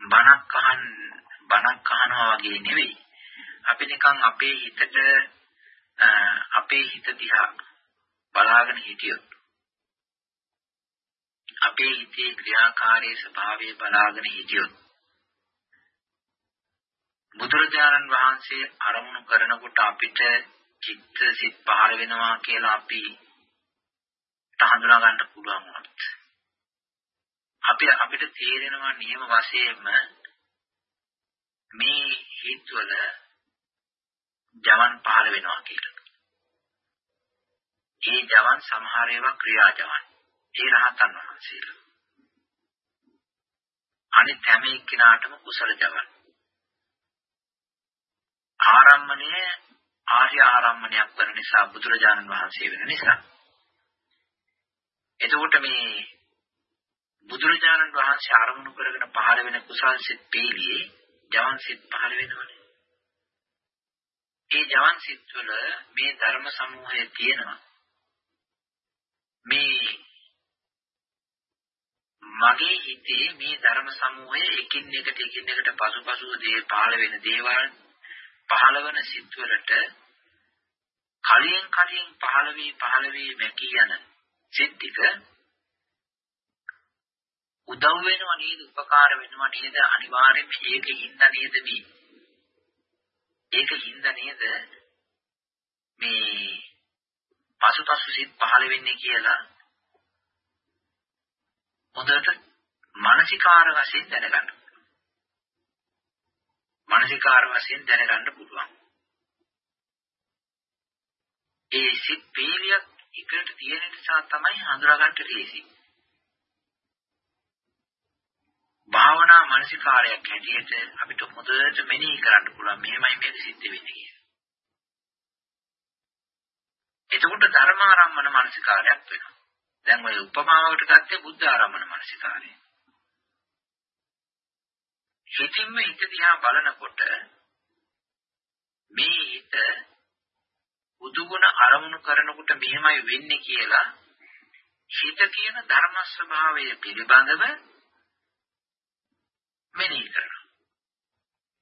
බණක් අහන් බණක් අහනවා වගේ නෙවෙයි. අපි නිකන් අපේ හිතට අපේ හිත දිහා බලාගෙන හිටියොත් අපේ හිතේ ක්‍රියාකාරී ස්වභාවය බලාගෙන හිටියොත් බුදුරජාණන් වහන්සේ අරමුණු කරනකොට අපිට චිත්ත සිත් පහළ වෙනවා කියලා අපි හඳුනා ගන්න පුළුවන් වුණත් අපි අපිට තේරෙනවා නියම වශයෙන්ම මේ හිතවල ජවන් පහළ වෙනවා කියලා. ඒ ජවන් සමහර ඒවා ක්‍රියා ජවන්. ඒ රහතන් වහන්සේලා. අනිත් හැම එක්කිනාටම කුසල ජවන්. ආරම්මණය ආර්ය ආරම්මණයක් වන නිසා බුදුරජාණන් වහන්සේ වෙන නිසා. එතකොට මේ බුදුරජාණන් වහන්සේ ආරමුණු කරගෙන පහළ වෙන කුසල් සිත් පීලියේ ජවන් සිත් පහළ වෙනවනේ. ඒ ජවන් සිත් වල මේ ධර්ම සමූහය තියෙනවා. මේ මගේ හිතේ මේ ධර්ම සමූහය එකින් එකට එකින් එකට පසුපසු දේ පහළ වෙන දේවල් පහළවන සිත්වලට කලින් කලින් පහළ වී පහළ වී මැකී යන සිත් ටික උදව් වෙනව නේද උපකාර වෙනව නේද අනිවාර්යයෙන්ම ඒකින්ද නේද මේ? ඒකින්ද නේද? මේ පසුපසු සිත් පහළ වෙන්නේ කියලා හොඳට මානසිකාර වශයෙන් දැනගන්න. මානසිකාර වශයෙන් දැනගන්න පුළුවන්. ඒ සිත් පීලියක් එකට තියෙන නිසා තමයි හඳුනාගන්න ලේසි. භාවනා මානසිකාරයක් හැටියට අපිට හොඳට මෙනෙහි කරන්න පුළුවන් මෙහෙමයි මේක සිද්ධ වෙන්නේ කියලා. එතකොට ධර්මාරම්මන මානසිකාරයක් වෙනවා. දැන් ඔය උපමාවකට ගත්තේ බුද්ධ ආරම්මන මානසිකාරය. හිතින්ම හිත දිහා බලනකොට මේ හිත බුදුගුණ අරමුණු කරනකොට මෙහෙමයි වෙන්නේ කියලා හිත කියන ධර්ම ස්වභාවය පිළිබඳව මෙනෙහි කරනවා.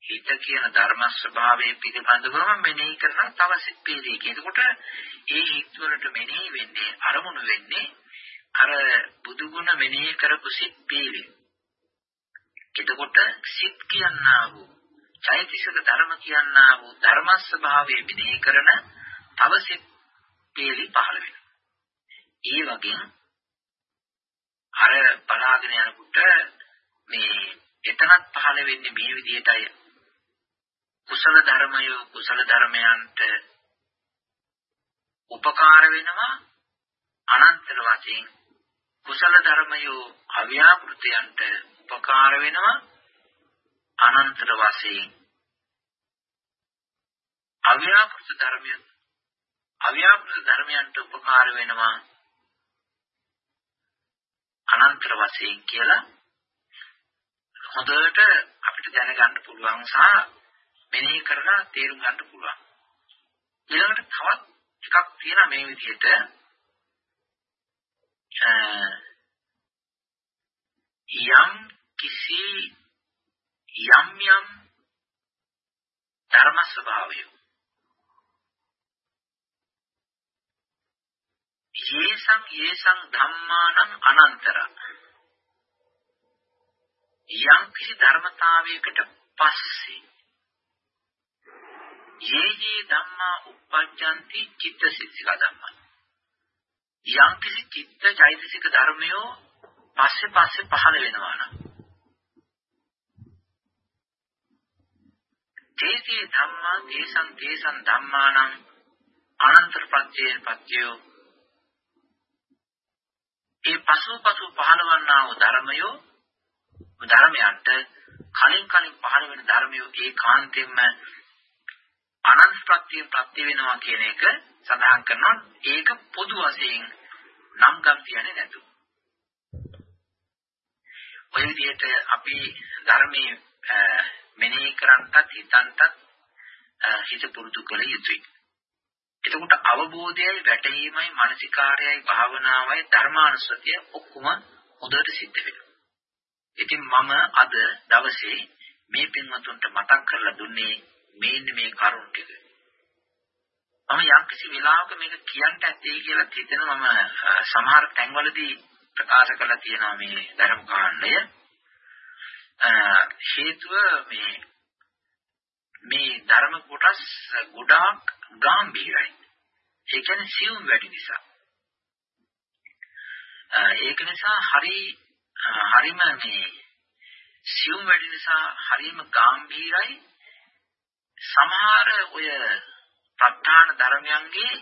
හිත කියන ධර්ම ස්වභාවය පිළිබඳවම මෙනෙහි කරන තව සිත් පිළිදීක. එතකොට ඒ හිත් වලට මෙනෙහි වෙන්නේ අරමුණු වෙන්නේ අර බුදුගුණ මෙනෙහි කරපු සිත් පිළි. එතකොට සිත් කියනා වූ චෛතසික ධර්ම කියනා වූ ධර්ම ස්වභාවය මෙනෙහි කරන තව සිත් පිළි පහළ වෙනවා. ඒ වගේ අර බලාගෙන යනකොට මේ එතනත් පහළ වෙන්නේ මේ විදිහටයි කුසල ධර්මය කුසල ධර්මයන්ට උපකාර වෙනවා අනන්තර වශයෙන් කුසල ධර්මයෝ අව්‍යාකෘතයන්ට උපකාර වෙනවා අනන්තර වශයෙන් අව්‍යාකෘත ධර්මය අව්‍යාකෘත ධර්මයන්ට උපකාර වෙනවා අනන්තර වශයෙන් කියලා හොඳට අපිට දැනගන්න පුළුවන් සහ මෙනෙහි කරලා තේරුම් ගන්න පුළුවන්. ඊළඟට තවත් එකක් තියෙනවා මේ විදිහට යම් කිසි යම් යම් ධර්ම ස්වභාවය යේසං යේසං ධම්මානං අනන්තර යම් කිසි ධර්මතාවයකට පස්සේ යේ යේ ධම්මා උප්පජ්ජಂತಿ චිත්තසිද්ධික ධම්මා යම් කිසි චිත්ත චෛතසික ධර්මයෝ පස්සේ පස්සේ පහළ වෙනවා නම් තේසේ ධම්මා තේසං තේසං ධම්මානං අනන්තර ප්‍රත්‍යේ පත්‍යෝ ඒ පසු පසු පහළවන්නා වූ ධර්මයෝ ධර්මයන්ට කලින් කලින් පහළ වෙන ධර්මයෝ ඒකාන්තයෙන්ම අනන්ත ප්‍රත්‍යයෙන් ප්‍රත්‍ය වෙනවා කියන එක සඳහන් කරනවා ඒක පොදු වශයෙන් නම් ගම් කියන්නේ නැතු. ඔය විදිහට අපි ධර්මයේ මෙනෙහි කරන්ටත් හිතන්ටත් හිත පුරුදු කළ යුතුයි. එතකොට අවබෝධයයි වැටහීමයි මානසිකාරයයි භාවනාවයි ධර්මානුස්සතිය ඔක්කොම හොඳට සිද්ධ වෙනවා. ඉතින් මම අද දවසේ මේ පින්වතුන්ට මතක් කරලා දුන්නේ මේන්න මේ කරුණ ටික. මම යම්කිසි වෙලාවක මේක කියන්න ඇත්තේ කියලා හිතෙනවා මම සමහර තැන්වලදී ප්‍රකාශ කරලා තියෙනවා මේ ධර්ම කාණ්ඩය. හේතුව මේ මේ ධර්ම කොටස් ගොඩාක් ගැඹීරයි. ඒ කියන්නේ සියුම් වැඩි නිසා. ඒක නිසා හරි හරිම මේ සියුම් වැඩි නිසා හරිම ගැඹීරයි. සමහර ඔය ප්‍රඥාන ධර්මයන්ගේ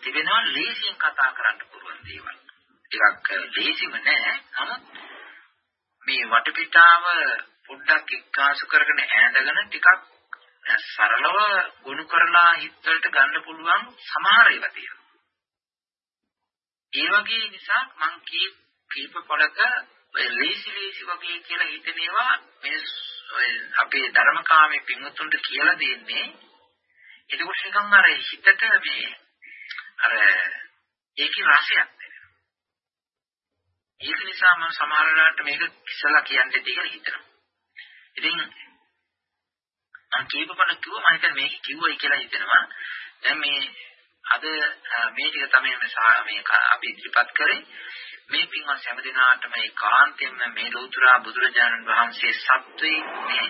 තිබෙනවා ලේසියෙන් කතා කරන්න පුළුවන් දේවල්. ටිකක් ලේසිම නෑ. නමුත් මේ වටපිටාව පොඩ්ඩක් එක්කාසු කරගෙන ඈඳගෙන ටිකක් සරලව ගොනු කරලා හිතවලට ගන්න පුළුවන් සමහර ඒවා තියෙනවා. ඒ වගේ නිසා මං කී කීප පොලක ලේසි ලේසි වගේ කියලා හිතන ඒවා මේ අපේ ධර්මකාමී පින්වතුන්ට කියලා දෙන්නේ එතකොට නිකන් අර හිතට මේ අර ඒකේ රසයක් ඒක නිසා මම සමහර වෙලාවට මේක ඉස්සලා කියන්නේ කියලා හිතනවා. ඉතින් මම කීප බණ කිව්වා මම හිතන්නේ මේක කිව්වයි කියලා හිතනවා. දැන් මේ අද මේ ටික තමයි මේ අපි ඉදිරිපත් කරේ මේ පින්වත් හැම දිනාටම මේ කාන්තෙන්ම මේ ලෝතුරා බුදුරජාණන් වහන්සේ සත්වේ නෑ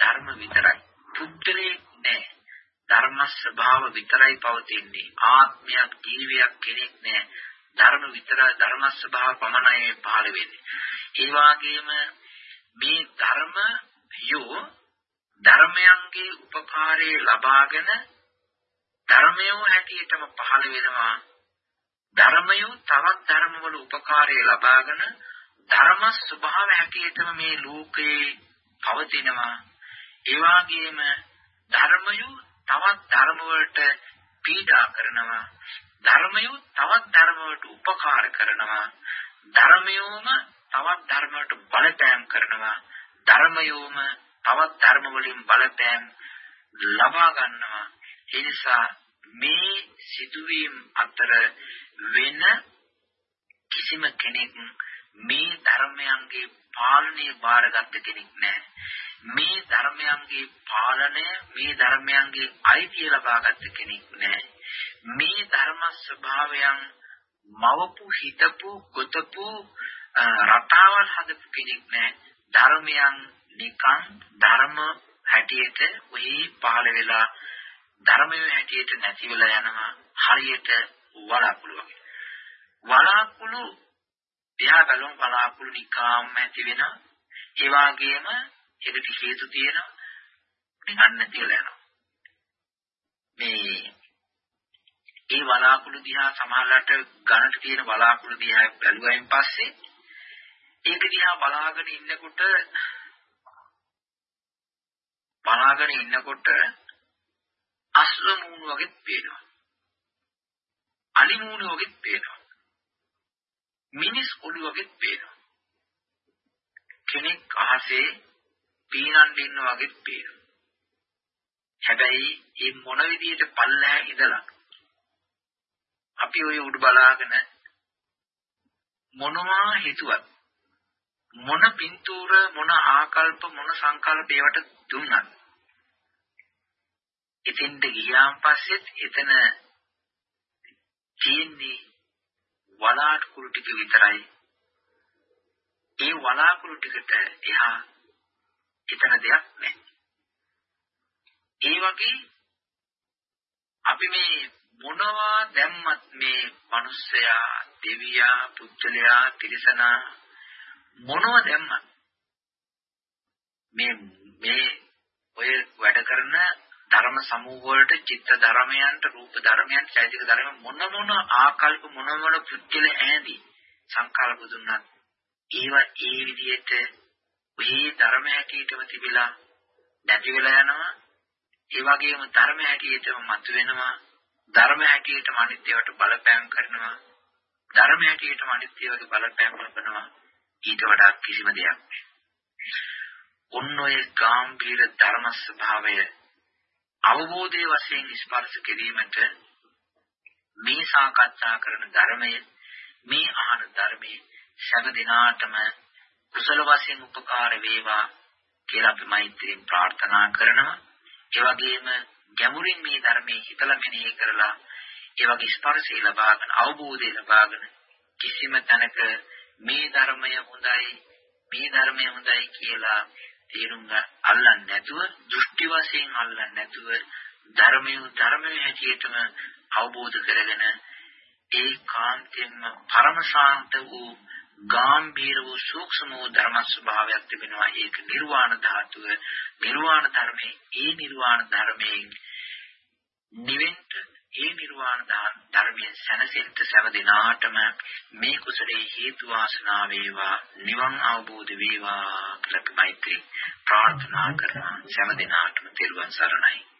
ධර්ම විතරයි පුද්ගලේ නෑ ධර්ම ස්වභාව විතරයි පවතින්නේ. ආත්මයක් ජීවියක් කෙනෙක් නෑ. ධර්ම විතරයි ධර්ම ස්වභාව පමණයි පහළ වෙන්නේ. ඒ වගේම මේ ධර්ම යෝ ධර්මයන්ගේ උපකාරයේ ලබාගෙන ධර්මයෝ හැටියටම පහළ වෙනවා. ධර්මයෝ තවත් ධර්මවල උපකාරය ලබාගෙන ධර්ම ස්වභාව හැටියටම මේ ලෝකේ පවතිනවා. ඒ වගේම ධර්මයෝ තවත් ධර්ම වලට පීඩා කරනවා. ධර්මයෝ තවත් ධර්ම වලට උපකාර කරනවා. ධර්මයෝම තවත් ධර්ම වලට බලපෑම් කරනවා. ධර්මයෝම තවත් ධර්ම වලින් බලපෑම් ලබා ගන්නවා. ඒ නිසා මේ සිදුවීම් අතර වෙන කිසිම කෙනෙක් මේ ධර්මයන්ගේ පාලනය බාරගත් කෙනෙක් නැහැ. මේ ධර්මයන්ගේ පාලනය මේ ධර්මයන්ගේ අයිතිය ලබාගත් කෙනෙක් නැහැ. මේ ධර්ම ස්වභාවයන් මවපු හිතපු ගොතපු රටාවල් හදපු කෙනෙක් නැහැ. ධර්මයන් නිකන් ධර්ම හැටියට වෙයි පහළ වෙලා ධර්මයේ හැටියට නැති වෙලා යනවා හරියට වලාකුළු වගේ. වලාකුළු එහා බලමු වලාකුළු නිකාම්ම ඇති වෙනවා. ඒ වගේම ඒකට හේතු තියෙනවා. නිකන් නැති වෙලා යනවා. මේ ඒ වලාකුළු දිහා සමහරකට ගණට තියෙන වලාකුළු දිහා බැලුවයින් පස්සේ ඒක දිහා බලාගෙන ඉන්නකොට බලාගෙන ඉන්නකොට අස්ව මූණු වගේ පේනවා. අලි මූණු වගේ පේනවා. මිනිස් ඔළු වගේ පේනවා. කෙනෙක් අහසේ පීනන් ඉන්න වගේ පේනවා. හැබැයි මේ මොන විදියට පල්ලෑ ඉඳලා අපි ওই උඩ බලාගෙන මොනවා හිතුවත් මොන පින්තූර මොන ආකල්ප මොන සංකල්ප ඒවට දුන්නත් එතෙන්ට ගියාන් පස්සෙත් එතන තියෙන්නේ වලාකුළු ටික විතරයි. ඒ වලාකුළු ටිකට එහා එතන දෙයක් නැහැ. ඒ වගේ අපි මේ මොනවා දැම්මත් මේ මිනිස්සයා, දෙවියා, පුච්චලයා, තිරිසනා මොනවා දැම්මත් මේ මේ ඔය වැඩ කරන ධර්ම සමූහ වලට චිත්ත ධර්මයන්ට රූප ධර්මයන්ට චෛතසික ධර්ම මොන මොන ආකල්ප මොන මොන පුද්ගල ඈදී සංකල්ප දුන්නත් ඒව ඒ විදිහට මේ ධර්ම හැටියටම තිබිලා නැති වෙලා යනවා. ඒ වගේම ධර්ම හැටියටම මතුවෙනවා. ධර්ම හැටියටම අනිත්‍යවට බලපෑම් කරනවා. ධර්ම හැටියටම අනිත්‍යවට බලපෑම් කරනවා ඊට වඩා කිසිම දෙයක් ඔන්න ඔය ගාම්භීර ධර්ම ස්වභාවය අවබෝධයේ වශයෙන් ස්පර්ශ කිරීමට මේ සාකච්ඡා කරන ධර්මය මේ අහන ධර්මයේ සෑම දිනාටම කුසල වශයෙන් උපකාර වේවා කියලා අපි මෛත්‍රියෙන් ප්‍රාර්ථනා කරනවා. ඒ වගේම ගැඹුරින් මේ ධර්මයේ හිතලා මෙනෙහි කරලා ඒ වගේ ස්පර්ශය ලබාගෙන අවබෝධය ලබාගෙන කිසිම තැනක මේ ධර්මය හොඳයි මේ ධර්මය හොඳයි කියලා තේරුම් අල්ලන්නේ නැතුව දෘෂ්ටි වශයෙන් අල්ලන්නේ නැතුව ධර්මයේ ධර්මයේ හැටියටම අවබෝධ කරගෙන ඒ කාන්තෙන්ම පරම ශාන්ත වූ ගාම්භීර වූ සූක්ෂම වූ ධර්ම ස්වභාවයක් තිබෙනවා. ඒක නිර්වාණ ධාතුව නිර්වාණ ධර්මයේ ඒ නිර්වාණ ධර්මයෙන් නිවෙන්න ඒ නිර්වාණ ධර්මයෙන් සැනසෙන්න සෑම දිනාටම මේ කුසලයේ හේතු වාසනා වේවා නිවන් අවබෝධ වේවා කියලා මෛත්‍රී ප්‍රාර්ථනා කරන සෑම දිනාටම තෙරුවන් සරණයි.